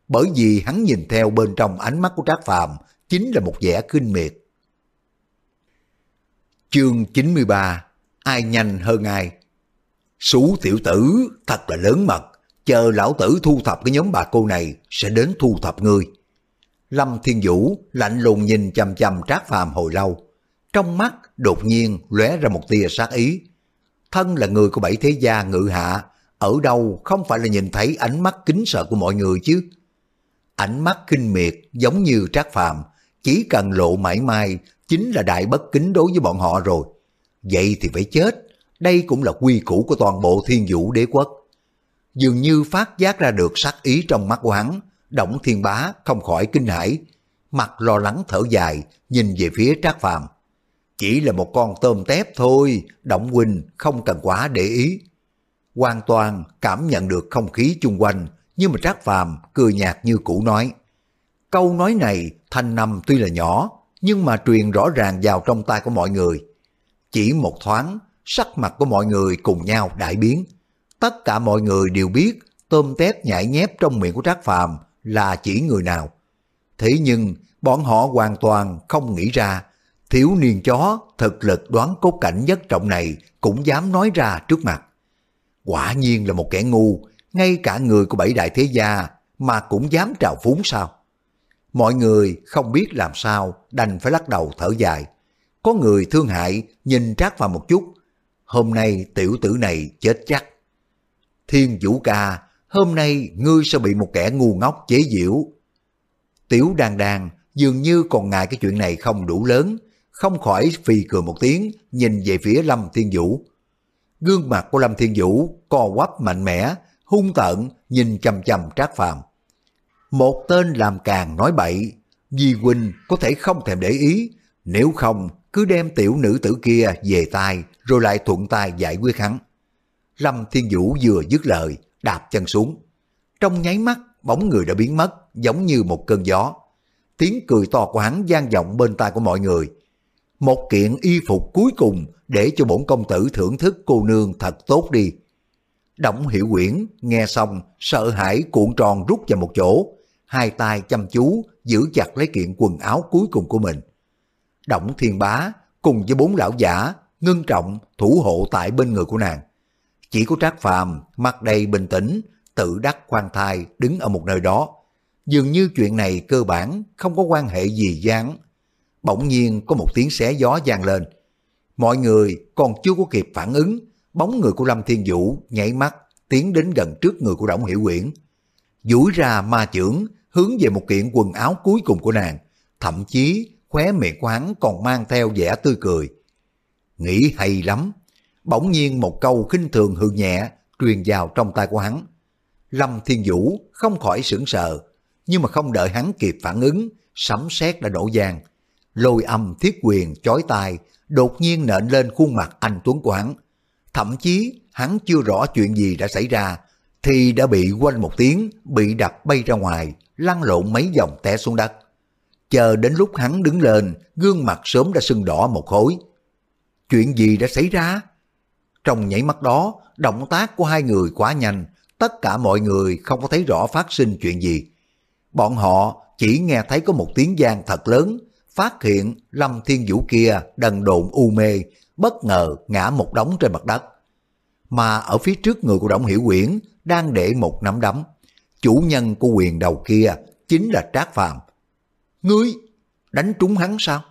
Bởi vì hắn nhìn theo bên trong ánh mắt của Trác Phàm, chính là một vẻ kinh miệt. Chương 93 Ai nhanh hơn ai? Sú tiểu tử thật là lớn mật, Chờ lão tử thu thập cái nhóm bà cô này Sẽ đến thu thập ngươi. Lâm Thiên Vũ lạnh lùng nhìn chăm chăm Trác Phàm hồi lâu. Trong mắt đột nhiên lóe ra một tia sát ý. Thân là người của bảy thế gia ngự hạ, Ở đâu không phải là nhìn thấy ánh mắt kính sợ của mọi người chứ? Ánh mắt kinh miệt giống như Trác Phàm Chỉ cần lộ mãi mai chính là đại bất kính đối với bọn họ rồi. Vậy thì phải chết, đây cũng là quy củ của toàn bộ thiên vũ đế quốc. Dường như phát giác ra được sắc ý trong mắt của hắn, Động Thiên Bá không khỏi kinh hãi, mặt lo lắng thở dài, nhìn về phía Trác Phàm. Chỉ là một con tôm tép thôi, Động Huynh không cần quá để ý. Hoàn toàn cảm nhận được không khí chung quanh, nhưng mà Trác Phàm cười nhạt như cũ nói. Câu nói này thanh năm tuy là nhỏ, nhưng mà truyền rõ ràng vào trong tay của mọi người. Chỉ một thoáng, sắc mặt của mọi người cùng nhau đại biến. Tất cả mọi người đều biết tôm tép nhảy nhép trong miệng của Trác Phàm là chỉ người nào. Thế nhưng, bọn họ hoàn toàn không nghĩ ra, thiếu niên chó thực lực đoán cốt cảnh nhất trọng này cũng dám nói ra trước mặt. Quả nhiên là một kẻ ngu, ngay cả người của bảy đại thế gia mà cũng dám trào phúng sao? Mọi người không biết làm sao, đành phải lắc đầu thở dài. Có người thương hại, nhìn Trác vào một chút. Hôm nay tiểu tử này chết chắc. Thiên Vũ ca, hôm nay ngươi sẽ bị một kẻ ngu ngốc chế giễu. Tiểu đàn đàn dường như còn ngại cái chuyện này không đủ lớn, không khỏi phì cười một tiếng, nhìn về phía Lâm Thiên Vũ. Gương mặt của Lâm Thiên Vũ co quắp mạnh mẽ, hung tợn nhìn chầm chầm Trác Phàm. Một tên làm càng nói bậy, Di Huynh có thể không thèm để ý, nếu không cứ đem tiểu nữ tử kia về tay rồi lại thuận tay giải quyết hắn. Lâm Thiên Vũ vừa dứt lời, đạp chân xuống. Trong nháy mắt, bóng người đã biến mất, giống như một cơn gió. Tiếng cười to của hắn gian vọng bên tai của mọi người. Một kiện y phục cuối cùng để cho bổn công tử thưởng thức cô nương thật tốt đi. Động hiểu quyển, nghe xong, sợ hãi cuộn tròn rút vào một chỗ, hai tay chăm chú giữ chặt lấy kiện quần áo cuối cùng của mình. Động thiên bá cùng với bốn lão giả ngưng trọng thủ hộ tại bên người của nàng. Chỉ có Trác Phàm mặt đầy bình tĩnh, tự đắc khoan thai đứng ở một nơi đó. Dường như chuyện này cơ bản không có quan hệ gì gián. Bỗng nhiên có một tiếng xé gió vang lên. Mọi người còn chưa có kịp phản ứng, bóng người của Lâm Thiên Vũ nhảy mắt tiến đến gần trước người của Đổng Hiểu Quyển. duỗi ra ma chưởng hướng về một kiện quần áo cuối cùng của nàng, thậm chí khóe miệng của hắn còn mang theo vẻ tươi cười. Nghĩ hay lắm, bỗng nhiên một câu khinh thường hư nhẹ truyền vào trong tay của hắn. Lâm Thiên Vũ không khỏi sững sờ, nhưng mà không đợi hắn kịp phản ứng, sấm sét đã đổ giang. lôi âm thiết quyền chói tai, đột nhiên nện lên khuôn mặt anh Tuấn của hắn. Thậm chí hắn chưa rõ chuyện gì đã xảy ra, thì đã bị quanh một tiếng, bị đập bay ra ngoài, lăn lộn mấy vòng té xuống đất. Chờ đến lúc hắn đứng lên, gương mặt sớm đã sưng đỏ một khối. Chuyện gì đã xảy ra? Trong nhảy mắt đó, động tác của hai người quá nhanh, tất cả mọi người không có thấy rõ phát sinh chuyện gì. Bọn họ chỉ nghe thấy có một tiếng giang thật lớn, phát hiện Lâm Thiên Vũ kia đần độn u mê, bất ngờ ngã một đống trên mặt đất. Mà ở phía trước người của Đổng Hiểu Quyển đang để một nắm đấm. Chủ nhân của quyền đầu kia chính là Trác Phàm. Ngươi, đánh trúng hắn sao?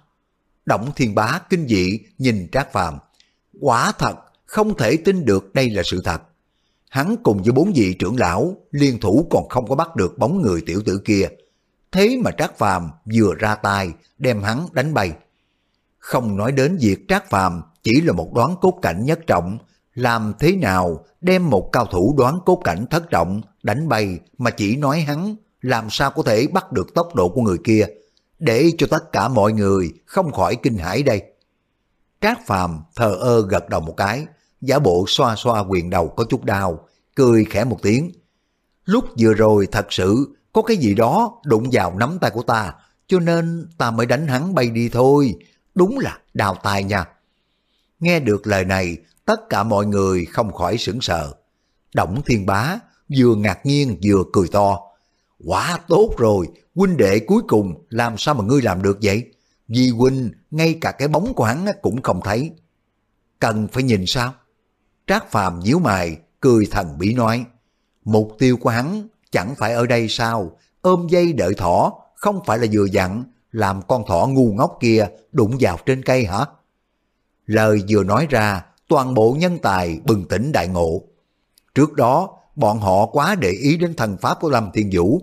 Động Thiên Bá kinh dị nhìn Trác Phàm. Quả thật, không thể tin được đây là sự thật. Hắn cùng với bốn vị trưởng lão liên thủ còn không có bắt được bóng người tiểu tử kia. Thế mà Trác Phàm vừa ra tay đem hắn đánh bay. Không nói đến việc Trác Phàm chỉ là một đoán cốt cảnh nhất trọng, làm thế nào đem một cao thủ đoán cốt cảnh thất trọng đánh bay mà chỉ nói hắn làm sao có thể bắt được tốc độ của người kia để cho tất cả mọi người không khỏi kinh hãi đây. Trác Phàm thờ ơ gật đầu một cái, giả bộ xoa xoa quyền đầu có chút đau, cười khẽ một tiếng. Lúc vừa rồi thật sự có cái gì đó đụng vào nắm tay của ta, cho nên ta mới đánh hắn bay đi thôi. Đúng là đào tài nha. Nghe được lời này, tất cả mọi người không khỏi sững sờ. Động thiên bá vừa ngạc nhiên vừa cười to. Quá tốt rồi, huynh đệ cuối cùng làm sao mà ngươi làm được vậy? Vì huynh ngay cả cái bóng của hắn cũng không thấy. Cần phải nhìn sao? Trác Phàm nhíu mày, cười thần bí nói. Mục tiêu của hắn chẳng phải ở đây sao? Ôm dây đợi thỏ, không phải là vừa dặn, làm con thỏ ngu ngốc kia đụng vào trên cây hả? Lời vừa nói ra, toàn bộ nhân tài bừng tỉnh đại ngộ. Trước đó, bọn họ quá để ý đến thần pháp của Lâm Thiên Vũ,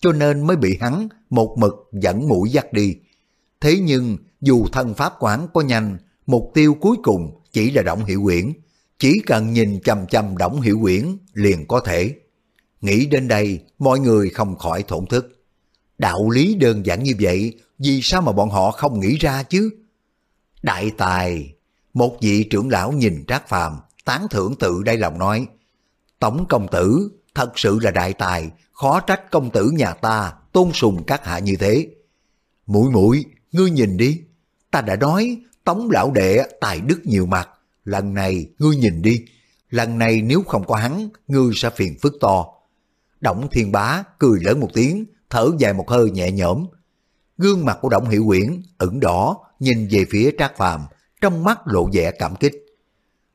cho nên mới bị hắn một mực dẫn mũi dắt đi. Thế nhưng, dù thần pháp quán có nhanh, mục tiêu cuối cùng chỉ là Động Hiệu Quyển, chỉ cần nhìn chầm chầm Động Hiệu Quyển liền có thể. Nghĩ đến đây, mọi người không khỏi thổn thức. Đạo lý đơn giản như vậy, vì sao mà bọn họ không nghĩ ra chứ? Đại tài, một vị trưởng lão nhìn Trác Phàm tán thưởng tự đây lòng nói, Tổng công tử thật sự là đại tài, khó trách công tử nhà ta tôn sùng các hạ như thế. Mũi mũi, ngươi nhìn đi, ta đã nói tống lão đệ tài đức nhiều mặt, lần này ngươi nhìn đi, lần này nếu không có hắn, ngươi sẽ phiền phức to. Động thiên bá cười lớn một tiếng, thở dài một hơi nhẹ nhõm. Gương mặt của Động Hiệu Quyển ửng đỏ, nhìn về phía Trác Phàm, trong mắt lộ vẻ cảm kích.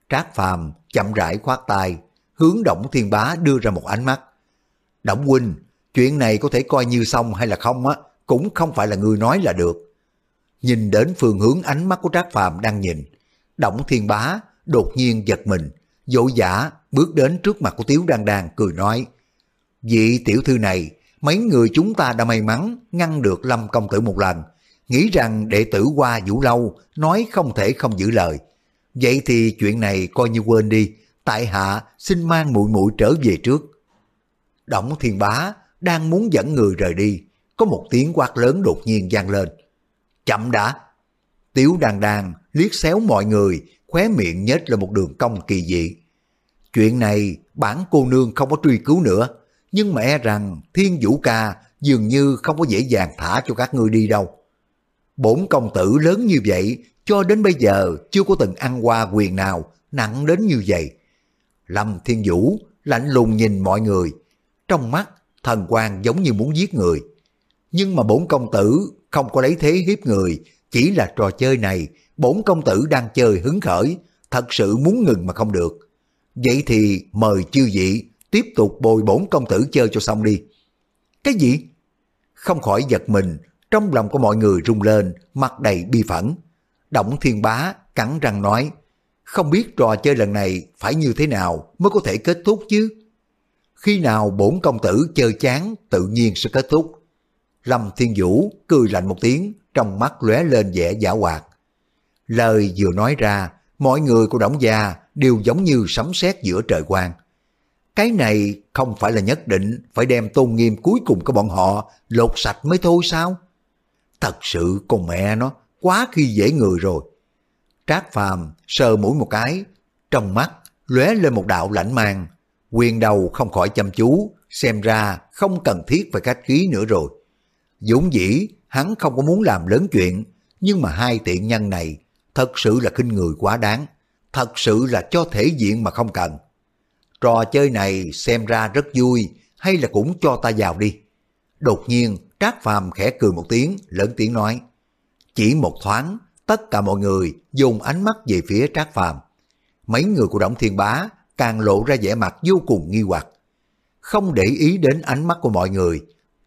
Trác Phàm chậm rãi khoát tay, hướng Động Thiên Bá đưa ra một ánh mắt. Động huynh, chuyện này có thể coi như xong hay là không á, cũng không phải là người nói là được. Nhìn đến phương hướng ánh mắt của Trác Phàm đang nhìn, Động Thiên Bá đột nhiên giật mình, dỗ dã bước đến trước mặt của Tiếu Đan Đan cười nói, Vị tiểu thư này, mấy người chúng ta đã may mắn ngăn được Lâm Công Tử một lần, nghĩ rằng đệ tử qua Vũ Lâu nói không thể không giữ lời. Vậy thì chuyện này coi như quên đi, tại hạ xin mang muội muội trở về trước. Động Thiên Bá đang muốn dẫn người rời đi, có một tiếng quát lớn đột nhiên vang lên. Chậm đã! Tiếu đàn đàn liếc xéo mọi người, khóe miệng nhếch là một đường cong kỳ dị. Chuyện này bản cô nương không có truy cứu nữa, nhưng mẹ e rằng thiên vũ ca dường như không có dễ dàng thả cho các ngươi đi đâu bốn công tử lớn như vậy, cho đến bây giờ chưa có từng ăn qua quyền nào nặng đến như vậy. Lâm Thiên Vũ lạnh lùng nhìn mọi người, trong mắt thần quan giống như muốn giết người. Nhưng mà bốn công tử không có lấy thế hiếp người, chỉ là trò chơi này, bốn công tử đang chơi hứng khởi, thật sự muốn ngừng mà không được. Vậy thì mời chư vị tiếp tục bồi bổn công tử chơi cho xong đi. Cái gì? Không khỏi giật mình, trong lòng của mọi người rung lên, mặt đầy bi phẫn. Động thiên bá cắn răng nói, không biết trò chơi lần này phải như thế nào mới có thể kết thúc chứ? Khi nào bổn công tử chơi chán tự nhiên sẽ kết thúc. Lâm Thiên Vũ cười lạnh một tiếng, trong mắt lóe lên vẻ giả hoạt. Lời vừa nói ra, mọi người của Đổng Gia đều giống như sấm sét giữa trời quang. Cái này không phải là nhất định phải đem tôn nghiêm cuối cùng của bọn họ lột sạch mới thôi sao? Thật sự con mẹ nó, quá khi dễ người rồi. Trác Phàm sờ mũi một cái, trong mắt lóe lên một đạo lãnh mang, quyền đầu không khỏi chăm chú, xem ra không cần thiết phải cách khí nữa rồi. dũng dĩ, hắn không có muốn làm lớn chuyện, nhưng mà hai tiện nhân này thật sự là khinh người quá đáng, thật sự là cho thể diện mà không cần. Trò chơi này xem ra rất vui, hay là cũng cho ta vào đi. Đột nhiên, Trác Phàm khẽ cười một tiếng, lớn tiếng nói. Chỉ một thoáng, tất cả mọi người dùng ánh mắt về phía Trác Phàm. Mấy người của Đổng Thiên Bá càng lộ ra vẻ mặt vô cùng nghi hoặc. Không để ý đến ánh mắt của mọi người,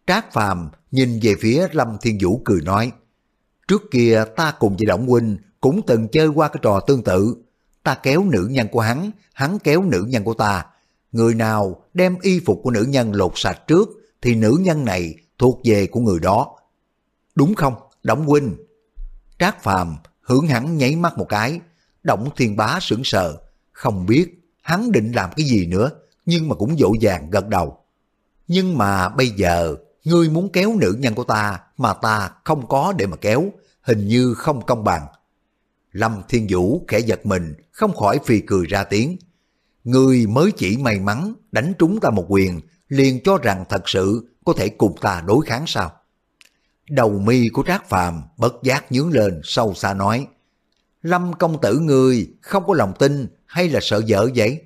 Trác Phàm nhìn về phía Lâm Thiên Vũ cười nói. Trước kia ta cùng với Động Huynh cũng từng chơi qua cái trò tương tự. Ta kéo nữ nhân của hắn, hắn kéo nữ nhân của ta. Người nào đem y phục của nữ nhân lột sạch trước thì nữ nhân này thuộc về của người đó. Đúng không, Động Huynh? Trác Phàm hướng hắn nháy mắt một cái, Động Thiên Bá sững sờ, không biết hắn định làm cái gì nữa, nhưng mà cũng dỗ dàng gật đầu. Nhưng mà bây giờ, ngươi muốn kéo nữ nhân của ta mà ta không có để mà kéo, hình như không công bằng. Lâm Thiên Vũ khẽ giật mình, không khỏi phì cười ra tiếng. Ngươi mới chỉ may mắn đánh trúng ta một quyền, liền cho rằng thật sự có thể cùng ta đối kháng sao? Đầu mi của Trác Phàm bất giác nhướng lên sâu xa nói. Lâm công tử người không có lòng tin hay là sợ dở vậy?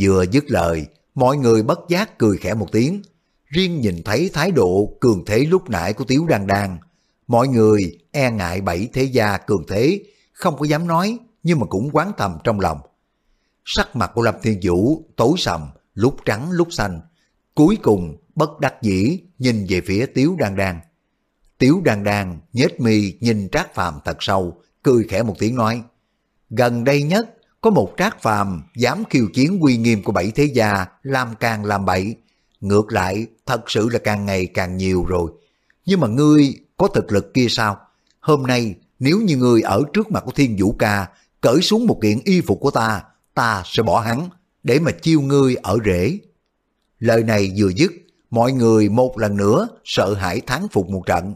Vừa dứt lời, mọi người bất giác cười khẽ một tiếng. Riêng nhìn thấy thái độ cường thế lúc nãy của Tiếu Đan Đan, mọi người e ngại bảy thế gia cường thế, không có dám nói, nhưng mà cũng quán thầm trong lòng. Sắc mặt của Lâm Thiên Vũ tối sầm, lúc trắng lúc xanh. Cuối cùng, bất đắc dĩ, nhìn về phía Tiếu Đan Đan. Tiếu Đan Đan nhếch mi nhìn Trác Phàm thật sâu, cười khẽ một tiếng nói. Gần đây nhất, có một Trác Phàm dám khiêu chiến uy nghiêm của bảy thế gia, làm càng làm bậy. Ngược lại, thật sự là càng ngày càng nhiều rồi. Nhưng mà ngươi có thực lực kia sao? Hôm nay, nếu như ngươi ở trước mặt của Thiên Vũ Ca, cởi xuống một kiện y phục của ta, ta sẽ bỏ hắn, để mà chiêu ngươi ở rễ. Lời này vừa dứt, mọi người một lần nữa sợ hãi thắng phục một trận.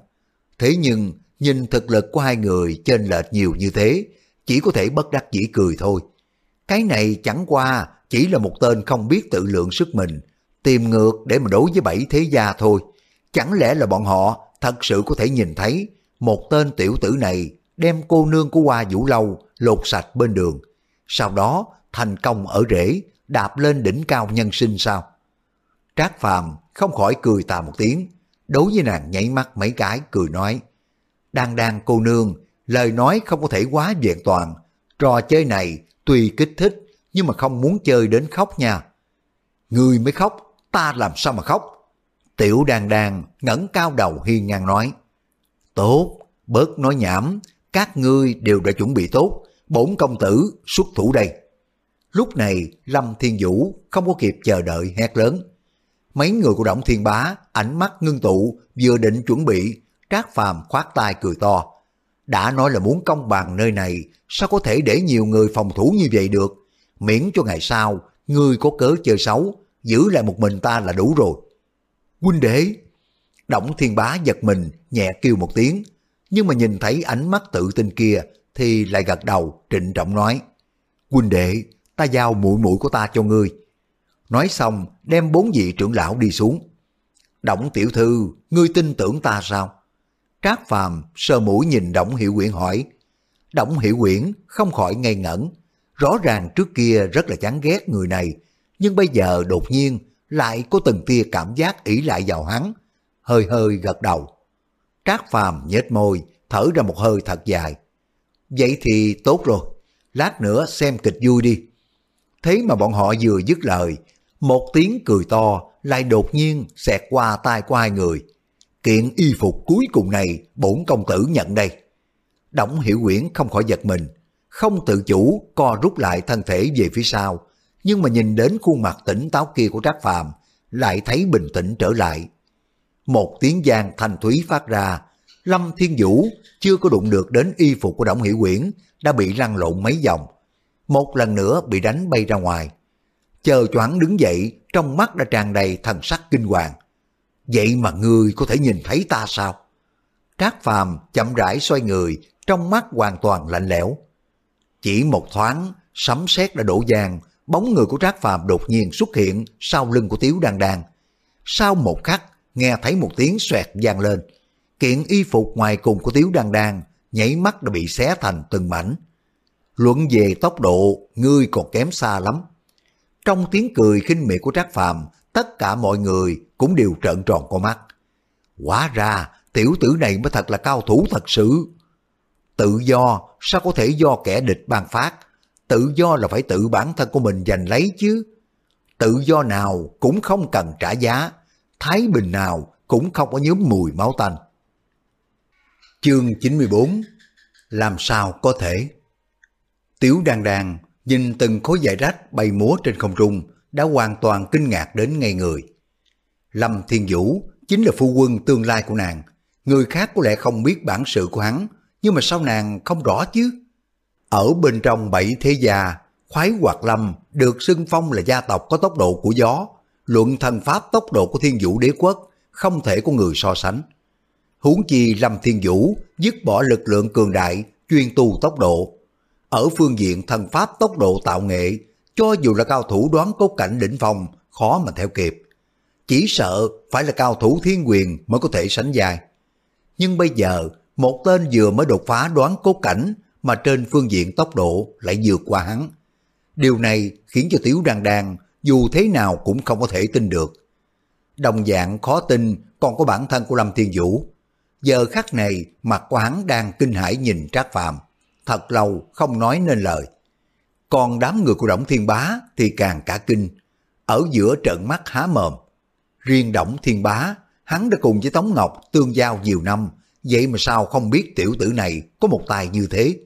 Thế nhưng, nhìn thực lực của hai người trên lệch nhiều như thế, chỉ có thể bất đắc dĩ cười thôi. Cái này chẳng qua chỉ là một tên không biết tự lượng sức mình, tìm ngược để mà đối với bảy thế gia thôi. Chẳng lẽ là bọn họ thật sự có thể nhìn thấy một tên tiểu tử này đem cô nương của Hoa Vũ Lâu lột sạch bên đường, sau đó thành công ở rễ, đạp lên đỉnh cao nhân sinh sao? Trác Phàm không khỏi cười tà một tiếng, đối với nàng nhảy mắt mấy cái cười nói, đang đang cô nương, lời nói không có thể quá vẹn toàn, trò chơi này tuy kích thích nhưng mà không muốn chơi đến khóc nha. Người mới khóc, ta làm sao mà khóc? Tiểu đàn đàn ngẩng cao đầu hiên ngang nói. Tốt, bớt nói nhảm, các ngươi đều đã chuẩn bị tốt, bổn công tử xuất thủ đây. Lúc này Lâm Thiên Vũ không có kịp chờ đợi hét lớn. Mấy người của Động Thiên Bá ánh mắt ngưng tụ vừa định chuẩn bị, Trác Phàm khoát tay cười to. Đã nói là muốn công bằng nơi này, sao có thể để nhiều người phòng thủ như vậy được? Miễn cho ngày sau, ngươi có cớ chơi xấu, giữ lại một mình ta là đủ rồi. Huynh đệ! Động Thiên Bá giật mình, nhẹ kêu một tiếng, nhưng mà nhìn thấy ánh mắt tự tin kia thì lại gật đầu trịnh trọng nói huynh đệ ta giao mũi mũi của ta cho ngươi nói xong đem bốn vị trưởng lão đi xuống. Động tiểu thư ngươi tin tưởng ta sao? Trác phàm sơ mũi nhìn động hiệu quyển hỏi. Động hiệu quyển không khỏi ngây ngẩn. Rõ ràng trước kia rất là chán ghét người này nhưng bây giờ đột nhiên lại có từng tia cảm giác ỷ lại vào hắn. Hơi hơi gật đầu. Trác Phàm nhếch môi, thở ra một hơi thật dài. Vậy thì tốt rồi, lát nữa xem kịch vui đi. Thế mà bọn họ vừa dứt lời, một tiếng cười to lại đột nhiên xẹt qua tai của hai người. Kiện y phục cuối cùng này bổn công tử nhận đây. Đổng Hiểu Quyển không khỏi giật mình, không tự chủ co rút lại thân thể về phía sau, nhưng mà nhìn đến khuôn mặt tỉnh táo kia của Trác Phàm lại thấy bình tĩnh trở lại, một tiếng giang thanh thúy phát ra, Lâm Thiên Vũ chưa có đụng được đến y phục của Đổng Hiểu Quyển đã bị lăn lộn mấy vòng. Một lần nữa bị đánh bay ra ngoài. Chờ choáng đứng dậy, trong mắt đã tràn đầy thần sắc kinh hoàng. Vậy mà ngươi có thể nhìn thấy ta sao? Trác Phàm chậm rãi xoay người, trong mắt hoàn toàn lạnh lẽo. Chỉ một thoáng, sấm sét đã đổ vàng, bóng người của Trác Phàm đột nhiên xuất hiện sau lưng của Tiếu Đan Đan. Sau một khắc, nghe thấy một tiếng xoẹt vang lên. Kiện y phục ngoài cùng của Tiếu Đan Đan nhảy mắt đã bị xé thành từng mảnh. Luận về tốc độ, ngươi còn kém xa lắm. Trong tiếng cười khinh miệt của Trác Phàm, tất cả mọi người cũng đều trợn tròn con mắt. Hóa ra, tiểu tử này mới thật là cao thủ thật sự. Tự do sao có thể do kẻ địch ban phát, tự do là phải tự bản thân của mình giành lấy chứ. Tự do nào cũng không cần trả giá, thái bình nào cũng không có nhúm mùi máu tanh. Chương 94 Làm sao có thể? Tiểu đàn đàn nhìn từng khối giải rách bay múa trên không trung đã hoàn toàn kinh ngạc đến ngay người. Lâm Thiên Vũ chính là phu quân tương lai của nàng. Người khác có lẽ không biết bản sự của hắn, nhưng mà sao nàng không rõ chứ? Ở bên trong bảy thế gia, khoái hoạt lâm được xưng phong là gia tộc có tốc độ của gió, luận thần pháp tốc độ của thiên vũ đế quốc, không thể có người so sánh. Huống chi Lâm Thiên Vũ dứt bỏ lực lượng cường đại, chuyên tu tốc độ. Ở phương diện thần pháp tốc độ tạo nghệ, cho dù là cao thủ đoán cốt cảnh đỉnh phong, khó mà theo kịp. Chỉ sợ phải là cao thủ thiên quyền mới có thể sánh dài. Nhưng bây giờ, một tên vừa mới đột phá đoán cốt cảnh mà trên phương diện tốc độ lại vượt qua hắn. Điều này khiến cho Tiếu Đan Đan dù thế nào cũng không có thể tin được. Đồng dạng khó tin còn có bản thân của Lâm Thiên Vũ. Giờ khắc này mặt của hắn đang kinh hãi nhìn Trác Phàm thật lâu không nói nên lời. Còn đám người của Đổng Thiên Bá thì càng cả kinh, ở giữa trận mắt há mồm. Riêng Đổng Thiên Bá, hắn đã cùng với Tống Ngọc tương giao nhiều năm, vậy mà sao không biết tiểu tử này có một tài như thế?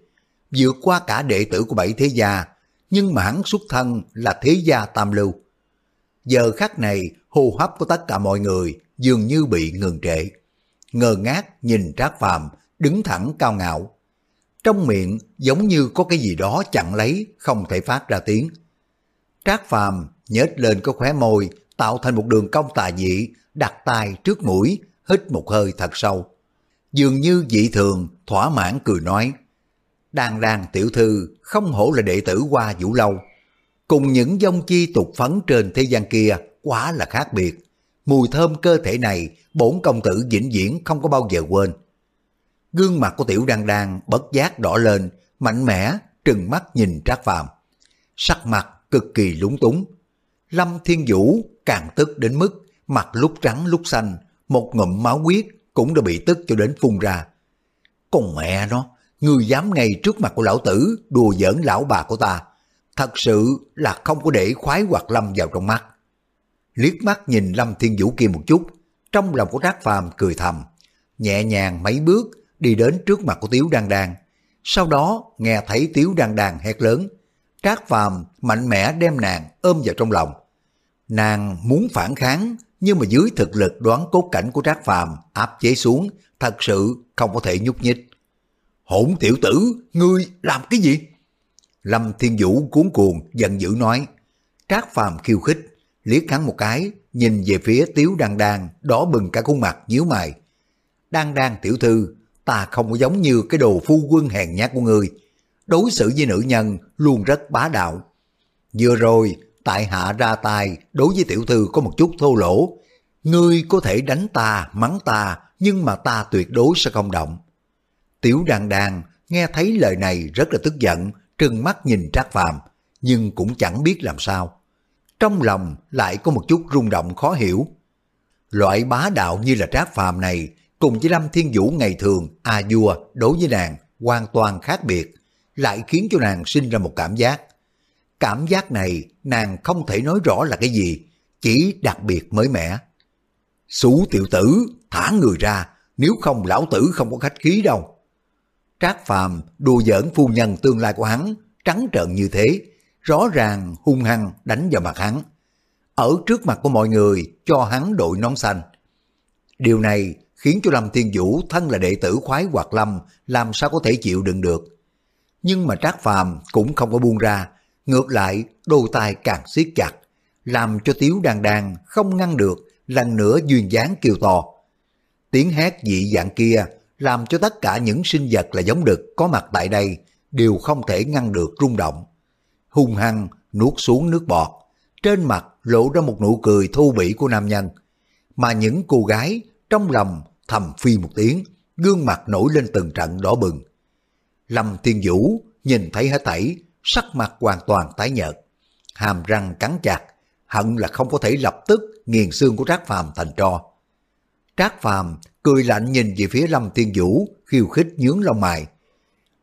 vượt qua cả đệ tử của bảy thế gia, nhưng mà hắn xuất thân là thế gia tam lưu. Giờ khắc này, hô hấp của tất cả mọi người dường như bị ngừng trệ. Ngờ ngác nhìn Trác Phàm đứng thẳng cao ngạo. Trong miệng giống như có cái gì đó chặn lấy, không thể phát ra tiếng. Trác Phàm nhếch lên cái khóe môi, tạo thành một đường cong tà dị, đặt tay trước mũi, hít một hơi thật sâu. Dường như dị thường, thỏa mãn cười nói. Đàn đàn tiểu thư không hổ là đệ tử qua vũ lâu. Cùng những dông chi tục phấn trên thế gian kia quá là khác biệt. Mùi thơm cơ thể này bổn công tử vĩnh viễn không có bao giờ quên. Gương mặt của tiểu đan đan bất giác đỏ lên, mạnh mẽ, trừng mắt nhìn Trác Phàm Sắc mặt cực kỳ lúng túng. Lâm Thiên Vũ càng tức đến mức mặt lúc trắng lúc xanh, một ngụm máu huyết cũng đã bị tức cho đến phun ra. Con mẹ nó, Người dám ngay trước mặt của lão tử đùa giỡn lão bà của ta. Thật sự là không có để khoái hoặc Lâm vào trong mắt. Liếc mắt nhìn Lâm Thiên Vũ kia một chút, trong lòng của Trác Phàm cười thầm, nhẹ nhàng mấy bước đi đến trước mặt của Tiếu Đan Đan. Sau đó nghe thấy Tiếu Đan Đan hét lớn, Trác Phàm mạnh mẽ đem nàng ôm vào trong lòng. Nàng muốn phản kháng, nhưng mà dưới thực lực đoán cốt cảnh của Trác Phàm áp chế xuống, thật sự không có thể nhúc nhích. Hỗn tiểu tử, ngươi làm cái gì? Lâm Thiên Vũ cuốn cuồng, giận dữ nói. Trác Phàm khiêu khích, liếc hắn một cái, nhìn về phía Tiếu Đan Đan, đỏ bừng cả khuôn mặt, nhíu mày. Đan Đan tiểu thư, ta không có giống như cái đồ phu quân hèn nhát của người Đối xử với nữ nhân luôn rất bá đạo. Vừa rồi, tại hạ ra tay đối với tiểu thư có một chút thô lỗ. Ngươi có thể đánh ta, mắng ta, nhưng mà ta tuyệt đối sẽ không động. Tiểu đàn đàn nghe thấy lời này rất là tức giận, trừng mắt nhìn Trác Phàm, nhưng cũng chẳng biết làm sao. Trong lòng lại có một chút rung động khó hiểu. Loại bá đạo như là Trác Phàm này cùng với Lâm Thiên Vũ ngày thường a vua đối với nàng hoàn toàn khác biệt, lại khiến cho nàng sinh ra một cảm giác. Cảm giác này nàng không thể nói rõ là cái gì, chỉ đặc biệt mới mẻ. Sú tiểu tử, thả người ra, nếu không lão tử không có khách khí đâu. Trác Phàm đùa giỡn phu nhân tương lai của hắn, trắng trợn như thế, rõ ràng hung hăng đánh vào mặt hắn. Ở trước mặt của mọi người cho hắn đội nón xanh. Điều này khiến cho Lâm Thiên Vũ thân là đệ tử khoái hoạt lâm làm sao có thể chịu đựng được. Nhưng mà Trác Phàm cũng không có buông ra, ngược lại đôi tay càng siết chặt, làm cho Tiếu Đan Đan không ngăn được lần nữa duyên dáng kêu to. Tiếng hét dị dạng kia làm cho tất cả những sinh vật là giống đực có mặt tại đây đều không thể ngăn được rung động. Hung hăng nuốt xuống nước bọt, trên mặt lộ ra một nụ cười thô bỉ của nam nhân. Mà những cô gái trong lòng thầm phi một tiếng, gương mặt nổi lên từng trận đỏ bừng. Lâm Thiên Vũ nhìn thấy hết thảy, sắc mặt hoàn toàn tái nhợt, hàm răng cắn chặt, hận là không có thể lập tức nghiền xương của Trác Phàm thành tro. Trác Phàm cười lạnh nhìn về phía Lâm Thiên Vũ, khiêu khích nhướng lông mày.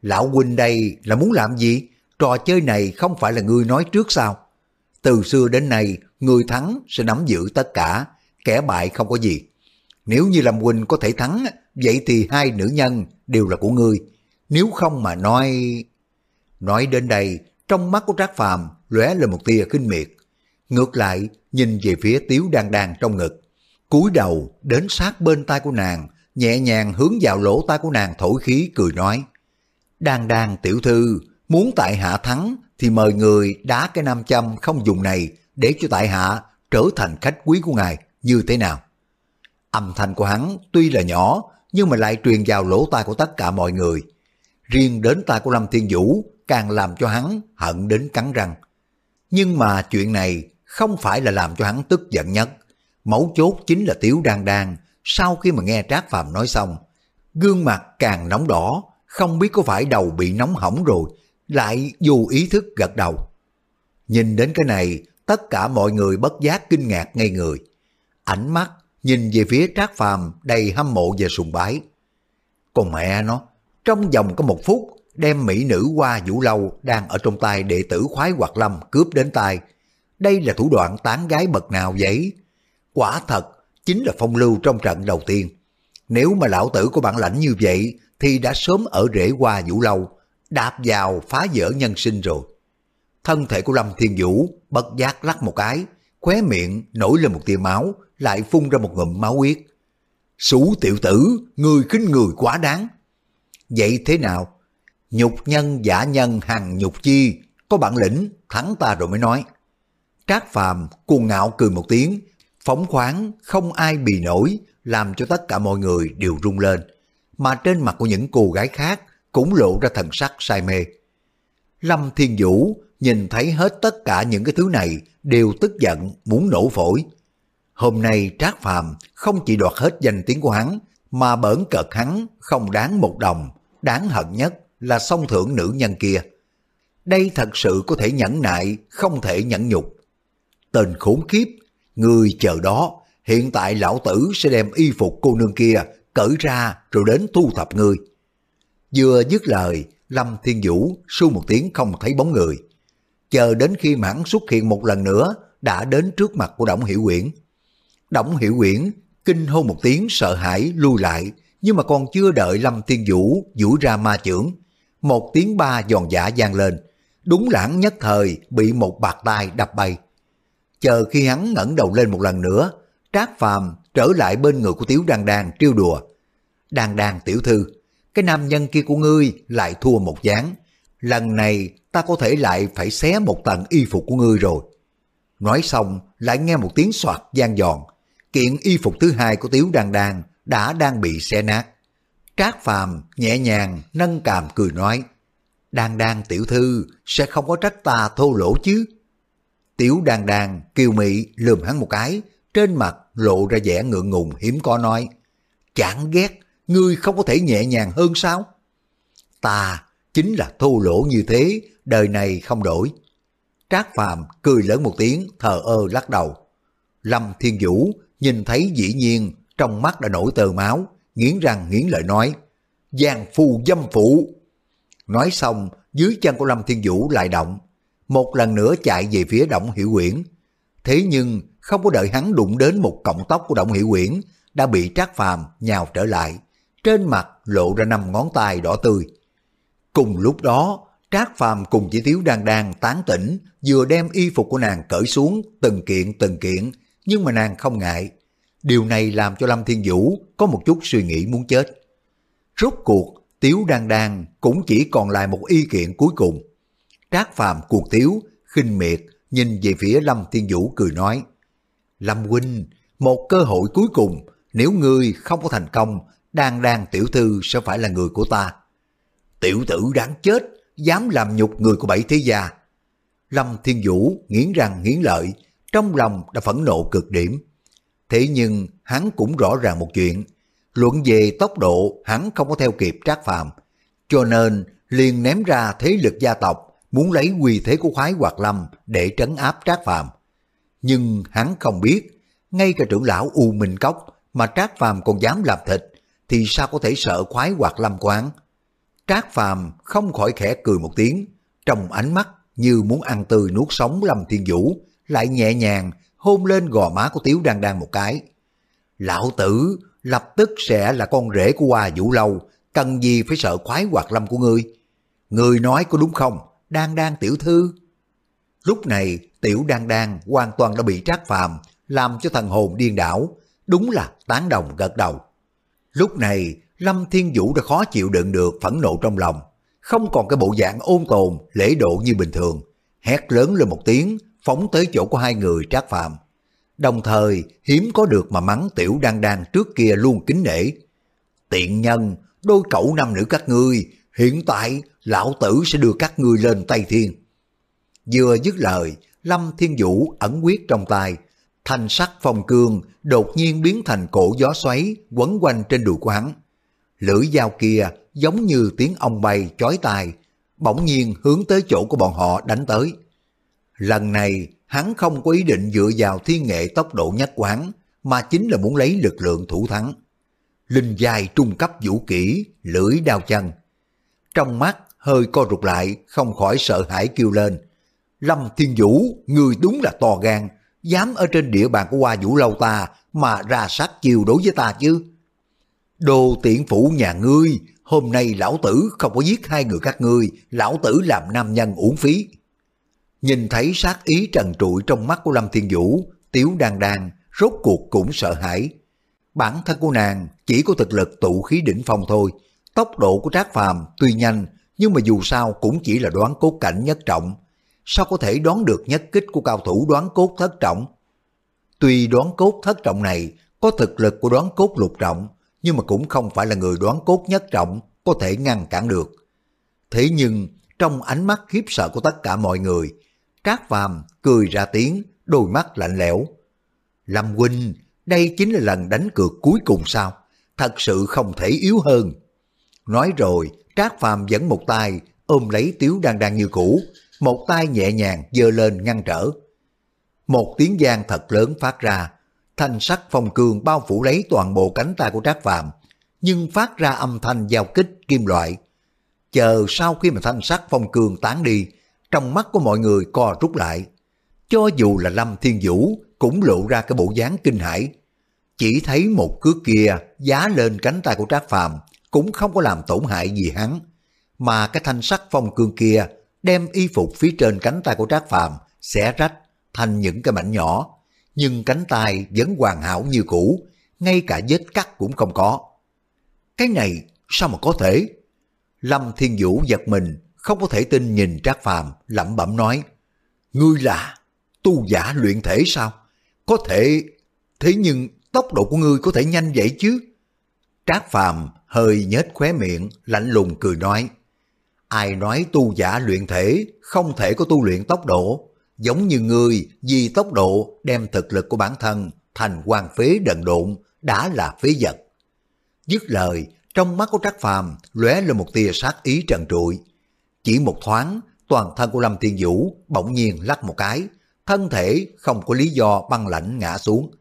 Lão huynh đây là muốn làm gì? Trò chơi này không phải là ngươi nói trước sao? Từ xưa đến nay, người thắng sẽ nắm giữ tất cả, kẻ bại không có gì. Nếu như Lâm huynh có thể thắng, vậy thì hai nữ nhân đều là của ngươi. Nếu không mà nói... Nói đến đây, trong mắt của Trác Phàm lóe lên một tia kinh miệt. Ngược lại, nhìn về phía Tiếu đang đang trong ngực. cúi đầu đến sát bên tai của nàng, nhẹ nhàng hướng vào lỗ tai của nàng thổi khí cười nói. Đang đang tiểu thư, muốn tại hạ thắng thì mời người đá cái nam châm không dùng này để cho tại hạ trở thành khách quý của ngài như thế nào. Âm thanh của hắn tuy là nhỏ nhưng mà lại truyền vào lỗ tai của tất cả mọi người. Riêng đến tai của Lâm Thiên Vũ càng làm cho hắn hận đến cắn răng. Nhưng mà chuyện này không phải là làm cho hắn tức giận nhất. Mấu chốt chính là Tiếu Đan Đan sau khi mà nghe Trác Phàm nói xong. Gương mặt càng nóng đỏ, không biết có phải đầu bị nóng hỏng rồi, lại dù ý thức gật đầu. Nhìn đến cái này, tất cả mọi người bất giác kinh ngạc ngay người. Ánh mắt nhìn về phía Trác Phàm đầy hâm mộ và sùng bái. Còn mẹ nó, trong vòng có một phút, đem mỹ nữ qua vũ lâu đang ở trong tay đệ tử khoái hoạt lâm cướp đến tay. Đây là thủ đoạn tán gái bậc nào vậy? Quả thật, chính là phong lưu trong trận đầu tiên. Nếu mà lão tử của bản lãnh như vậy, thì đã sớm ở rễ qua vũ lâu, đạp vào phá vỡ nhân sinh rồi. Thân thể của Lâm Thiên Vũ bất giác lắc một cái, khóe miệng nổi lên một tia máu, lại phun ra một ngụm máu huyết. Sủ tiểu tử, người khinh người quá đáng. Vậy thế nào? Nhục nhân giả nhân hằng nhục chi, có bản lĩnh, thắng ta rồi mới nói. Trác phàm cuồng ngạo cười một tiếng, phóng khoáng, không ai bì nổi, làm cho tất cả mọi người đều rung lên. Mà trên mặt của những cô gái khác cũng lộ ra thần sắc say mê. Lâm Thiên Vũ nhìn thấy hết tất cả những cái thứ này đều tức giận muốn nổ phổi. Hôm nay Trác Phàm không chỉ đoạt hết danh tiếng của hắn, mà bỡn cợt hắn không đáng một đồng, đáng hận nhất là song thưởng nữ nhân kia. Đây thật sự có thể nhẫn nại, không thể nhẫn nhục. Tên khốn kiếp, người chờ đó, hiện tại lão tử sẽ đem y phục cô nương kia cởi ra rồi đến thu thập người. Vừa dứt lời, Lâm Thiên Vũ su một tiếng không thấy bóng người. Chờ đến khi mãn xuất hiện một lần nữa, đã đến trước mặt của Đổng Hiểu Quyển. Đổng Hiểu Quyển kinh hô một tiếng sợ hãi lui lại, nhưng mà còn chưa đợi Lâm Thiên Vũ vũ ra ma trưởng. Một tiếng ba giòn giả gian lên, đúng lãng nhất thời bị một bạc tay đập bay. Chờ khi hắn ngẩng đầu lên một lần nữa, Trác Phàm trở lại bên người của Tiếu Đan Đan trêu đùa. Đan Đan tiểu thư, cái nam nhân kia của ngươi lại thua một gián. Lần này ta có thể lại phải xé một tầng y phục của ngươi rồi. Nói xong lại nghe một tiếng soạt gian giòn. Kiện y phục thứ hai của Tiếu Đan Đan đã đang bị xé nát. Trác Phàm nhẹ nhàng nâng càm cười nói, Đan Đan tiểu thư sẽ không có trách ta thô lỗ chứ. Tiểu Đan Đan kiều mị lườm hắn một cái, trên mặt lộ ra vẻ ngượng ngùng hiếm có nói, Chẳng ghét, ngươi không có thể nhẹ nhàng hơn sao? Ta chính là thô lỗ như thế, đời này không đổi. Trác Phàm cười lớn một tiếng, thờ ơ lắc đầu. Lâm Thiên Vũ nhìn thấy dĩ nhiên trong mắt đã nổi tờ máu, nghiến răng nghiến lợi nói, Giang phù dâm phụ. Nói xong, dưới chân của Lâm Thiên Vũ lại động, một lần nữa chạy về phía Động Hiểu Quyển. Thế nhưng, không có đợi hắn đụng đến một cọng tóc của Động Hiểu Quyển, đã bị Trác Phàm nhào trở lại, trên mặt lộ ra năm ngón tay đỏ tươi. Cùng lúc đó, Trác Phàm cùng chỉ thiếu đang đang tán tỉnh, vừa đem y phục của nàng cởi xuống từng kiện từng kiện, nhưng mà nàng không ngại. Điều này làm cho Lâm Thiên Vũ có một chút suy nghĩ muốn chết. Rốt cuộc, Tiếu Đan Đan cũng chỉ còn lại một y kiện cuối cùng. Trác Phàm cuộc Tiếu, khinh miệt, nhìn về phía Lâm Thiên Vũ cười nói, Lâm Huynh, một cơ hội cuối cùng, nếu ngươi không có thành công, đang đang tiểu thư sẽ phải là người của ta. Tiểu tử đáng chết, dám làm nhục người của bảy thế gia. Lâm Thiên Vũ nghiến răng nghiến lợi, trong lòng đã phẫn nộ cực điểm. Thế nhưng hắn cũng rõ ràng một chuyện, luận về tốc độ hắn không có theo kịp Trác Phàm, cho nên liền ném ra thế lực gia tộc muốn lấy quy thế của khoái hoạt lâm để trấn áp Trác Phàm. Nhưng hắn không biết, ngay cả trưởng lão U Minh Cốc mà Trác Phàm còn dám làm thịt, thì sao có thể sợ khoái hoạt lâm quán? Trác Phàm không khỏi khẽ cười một tiếng, trong ánh mắt như muốn ăn tươi nuốt sống Lâm Thiên Vũ, lại nhẹ nhàng hôn lên gò má của Tiếu Đan Đan một cái. Lão tử lập tức sẽ là con rể của Hoa Vũ Lâu, cần gì phải sợ khoái hoạt lâm của ngươi? Ngươi nói có đúng không? Đan Đan tiểu thư. Lúc này tiểu Đan Đan hoàn toàn đã bị trác phàm, làm cho thần hồn điên đảo, đúng là tán đồng gật đầu. Lúc này Lâm Thiên Vũ đã khó chịu đựng được phẫn nộ trong lòng, không còn cái bộ dạng ôn tồn, lễ độ như bình thường, hét lớn lên một tiếng, phóng tới chỗ của hai người trác phạm Đồng thời hiếm có được mà mắng tiểu đang đang trước kia luôn kính nể. Tiện nhân, đôi cậu nam nữ các ngươi, hiện tại lão tử sẽ đưa các ngươi lên Tây Thiên. Vừa dứt lời, Lâm Thiên Vũ ẩn quyết trong tay, thanh sắc phong cương đột nhiên biến thành cổ gió xoáy quấn quanh trên đùi của hắn. Lưỡi dao kia giống như tiếng ong bay chói tai, bỗng nhiên hướng tới chỗ của bọn họ đánh tới. Lần này, hắn không có ý định dựa vào thiên nghệ tốc độ nhất quán, mà chính là muốn lấy lực lượng thủ thắng. Linh dài trung cấp vũ kỹ, lưỡi đao chân. Trong mắt hơi co rụt lại, không khỏi sợ hãi kêu lên. Lâm Thiên Vũ, người đúng là to gan, dám ở trên địa bàn của Hoa Vũ Lâu ta mà ra sát chiều đối với ta chứ. Đồ tiện phủ nhà ngươi, hôm nay lão tử không có giết hai người các ngươi, lão tử làm nam nhân uổng phí. Nhìn thấy sát ý trần trụi trong mắt của Lâm Thiên Vũ, Tiếu Đan Đan rốt cuộc cũng sợ hãi. Bản thân của nàng chỉ có thực lực tụ khí đỉnh phong thôi, tốc độ của Trác Phàm tuy nhanh nhưng mà dù sao cũng chỉ là đoán cốt cảnh nhất trọng. Sao có thể đoán được nhất kích của cao thủ đoán cốt thất trọng? Tuy đoán cốt thất trọng này có thực lực của đoán cốt lục trọng, nhưng mà cũng không phải là người đoán cốt nhất trọng có thể ngăn cản được. Thế nhưng trong ánh mắt khiếp sợ của tất cả mọi người, Trác Phàm cười ra tiếng, đôi mắt lạnh lẽo. Lâm huynh, đây chính là lần đánh cược cuối cùng sao? Thật sự không thể yếu hơn. Nói rồi, Trác Phàm dẫn một tay ôm lấy Tiếu đang đang như cũ, một tay nhẹ nhàng giơ lên ngăn trở. Một tiếng giang thật lớn phát ra, thanh sắc phong cường bao phủ lấy toàn bộ cánh tay của Trác Phàm, nhưng phát ra âm thanh giao kích kim loại. Chờ sau khi mà thanh sắc phong cường tán đi, trong mắt của mọi người co rút lại. Cho dù là Lâm Thiên Vũ cũng lộ ra cái bộ dáng kinh hãi. Chỉ thấy một cước kia giá lên cánh tay của Trác Phàm cũng không có làm tổn hại gì hắn, mà cái thanh sắc phong cương kia đem y phục phía trên cánh tay của Trác Phàm xẻ rách thành những cái mảnh nhỏ, nhưng cánh tay vẫn hoàn hảo như cũ, ngay cả vết cắt cũng không có. Cái này sao mà có thể? Lâm Thiên Vũ giật mình, không có thể tin nhìn Trác Phàm lẩm bẩm nói, Ngươi là tu giả luyện thể sao? Có thể, thế nhưng tốc độ của ngươi có thể nhanh vậy chứ? Trác Phàm hơi nhếch khóe miệng, lạnh lùng cười nói, Ai nói tu giả luyện thể không thể có tu luyện tốc độ, giống như người vì tốc độ đem thực lực của bản thân thành quan phế đần độn đã là phế vật. Dứt lời, trong mắt của Trác Phàm lóe lên một tia sát ý trần trụi, chỉ một thoáng, toàn thân của Lâm Thiên Vũ bỗng nhiên lắc một cái, thân thể không có lý do băng lãnh ngã xuống.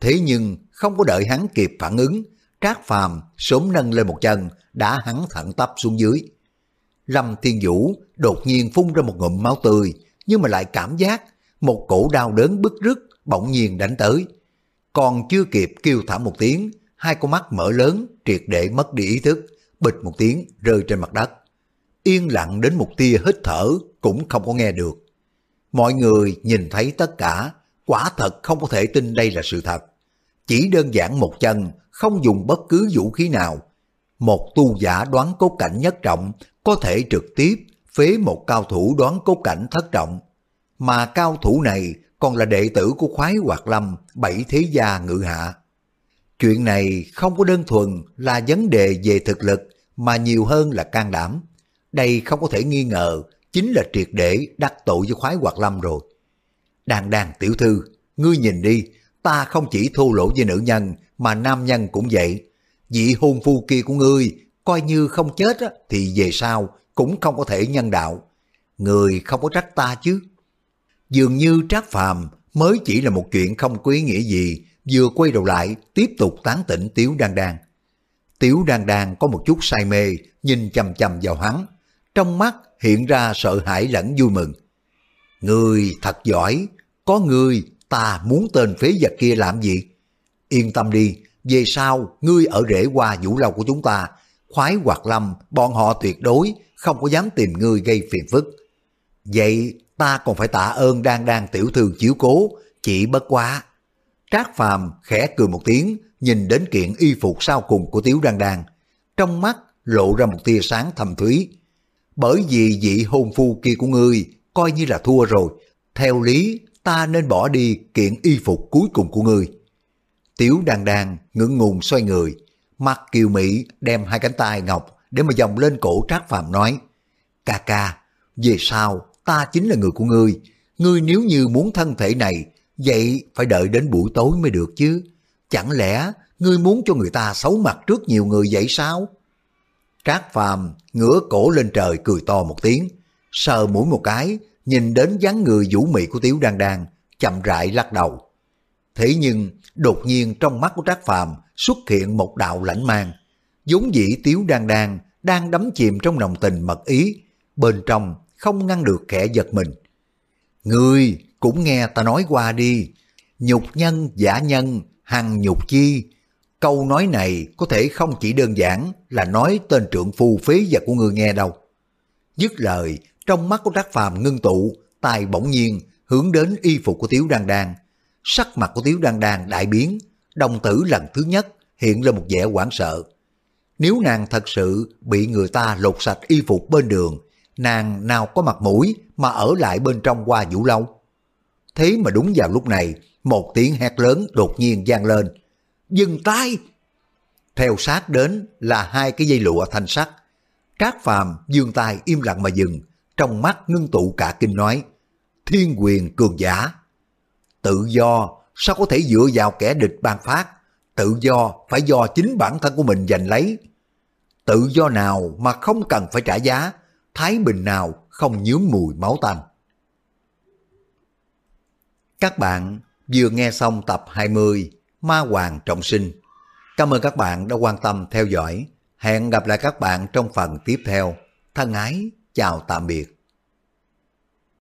Thế nhưng không có đợi hắn kịp phản ứng, Trác Phàm sớm nâng lên một chân, đã hắn thẳng tắp xuống dưới. Lâm Thiên Vũ đột nhiên phun ra một ngụm máu tươi, nhưng mà lại cảm giác một cổ đau đớn bức rứt bỗng nhiên đánh tới. Còn chưa kịp kêu thảm một tiếng, hai con mắt mở lớn, triệt để mất đi ý thức, bịch một tiếng rơi trên mặt đất yên lặng đến một tia hít thở cũng không có nghe được. Mọi người nhìn thấy tất cả, quả thật không có thể tin đây là sự thật. Chỉ đơn giản một chân, không dùng bất cứ vũ khí nào. Một tu giả đoán cốt cảnh nhất trọng có thể trực tiếp phế một cao thủ đoán cốt cảnh thất trọng. Mà cao thủ này còn là đệ tử của khoái hoạt lâm, bảy thế gia ngự hạ. Chuyện này không có đơn thuần là vấn đề về thực lực mà nhiều hơn là can đảm. Đây không có thể nghi ngờ chính là triệt để đắc tội với khoái hoạt lâm rồi. Đàn đàn tiểu thư, ngươi nhìn đi, ta không chỉ thô lỗ với nữ nhân mà nam nhân cũng vậy. Vị hôn phu kia của ngươi coi như không chết thì về sau cũng không có thể nhân đạo. Người không có trách ta chứ. Dường như Trác Phàm mới chỉ là một chuyện không có ý nghĩa gì, vừa quay đầu lại tiếp tục tán tỉnh Tiếu Đan Đan. Tiếu Đan Đan có một chút say mê, nhìn chầm chầm vào hắn, trong mắt hiện ra sợ hãi lẫn vui mừng. Người thật giỏi, có người ta muốn tên phế vật kia làm gì? Yên tâm đi, về sau ngươi ở rễ qua vũ lâu của chúng ta, khoái hoạt lâm, bọn họ tuyệt đối không có dám tìm ngươi gây phiền phức. Vậy ta còn phải tạ ơn đang đang tiểu thư chiếu cố, chỉ bất quá. Trác Phàm khẽ cười một tiếng, nhìn đến kiện y phục sau cùng của Tiếu Đan Đan. Trong mắt lộ ra một tia sáng thầm thúy. Bởi vì vị hôn phu kia của ngươi coi như là thua rồi. Theo lý, ta nên bỏ đi kiện y phục cuối cùng của ngươi. Tiếu Đan Đan ngưỡng ngùng xoay người, mặt kiều mỹ đem hai cánh tay ngọc để mà dòng lên cổ Trác Phàm nói, ca ca, về sau ta chính là người của ngươi, ngươi nếu như muốn thân thể này, vậy phải đợi đến buổi tối mới được chứ. Chẳng lẽ ngươi muốn cho người ta xấu mặt trước nhiều người vậy sao? Trác Phàm ngửa cổ lên trời cười to một tiếng, sờ mũi một cái, nhìn đến dáng người vũ mị của Tiếu Đan Đan, chậm rãi lắc đầu. Thế nhưng, đột nhiên trong mắt của Trác Phàm xuất hiện một đạo lãnh mang, vốn dĩ Tiếu Đan Đan đang đắm chìm trong lòng tình mật ý, bên trong không ngăn được kẻ giật mình. Ngươi cũng nghe ta nói qua đi, nhục nhân giả nhân, hằng nhục chi. Câu nói này có thể không chỉ đơn giản là nói tên trượng phu phế vật của ngươi nghe đâu. Dứt lời, trong mắt của Trác Phàm ngưng tụ, tài bỗng nhiên hướng đến y phục của Tiếu Đan Đan. Sắc mặt của Tiếu Đan Đan đại biến, đồng tử lần thứ nhất hiện lên một vẻ hoảng sợ. Nếu nàng thật sự bị người ta lột sạch y phục bên đường, nàng nào có mặt mũi mà ở lại bên trong qua vũ lâu. Thế mà đúng vào lúc này, một tiếng hét lớn đột nhiên vang lên. Dừng tay! Theo sát đến là hai cái dây lụa thanh sắt. Trác phàm dương tay im lặng mà dừng, trong mắt ngưng tụ cả kinh nói. Thiên quyền cường giả. Tự do sao có thể dựa vào kẻ địch ban phát. Tự do phải do chính bản thân của mình giành lấy. Tự do nào mà không cần phải trả giá thái bình nào không nhướng mùi máu tanh. Các bạn vừa nghe xong tập 20 Ma Hoàng Trọng Sinh. Cảm ơn các bạn đã quan tâm theo dõi. Hẹn gặp lại các bạn trong phần tiếp theo. Thân ái, chào tạm biệt.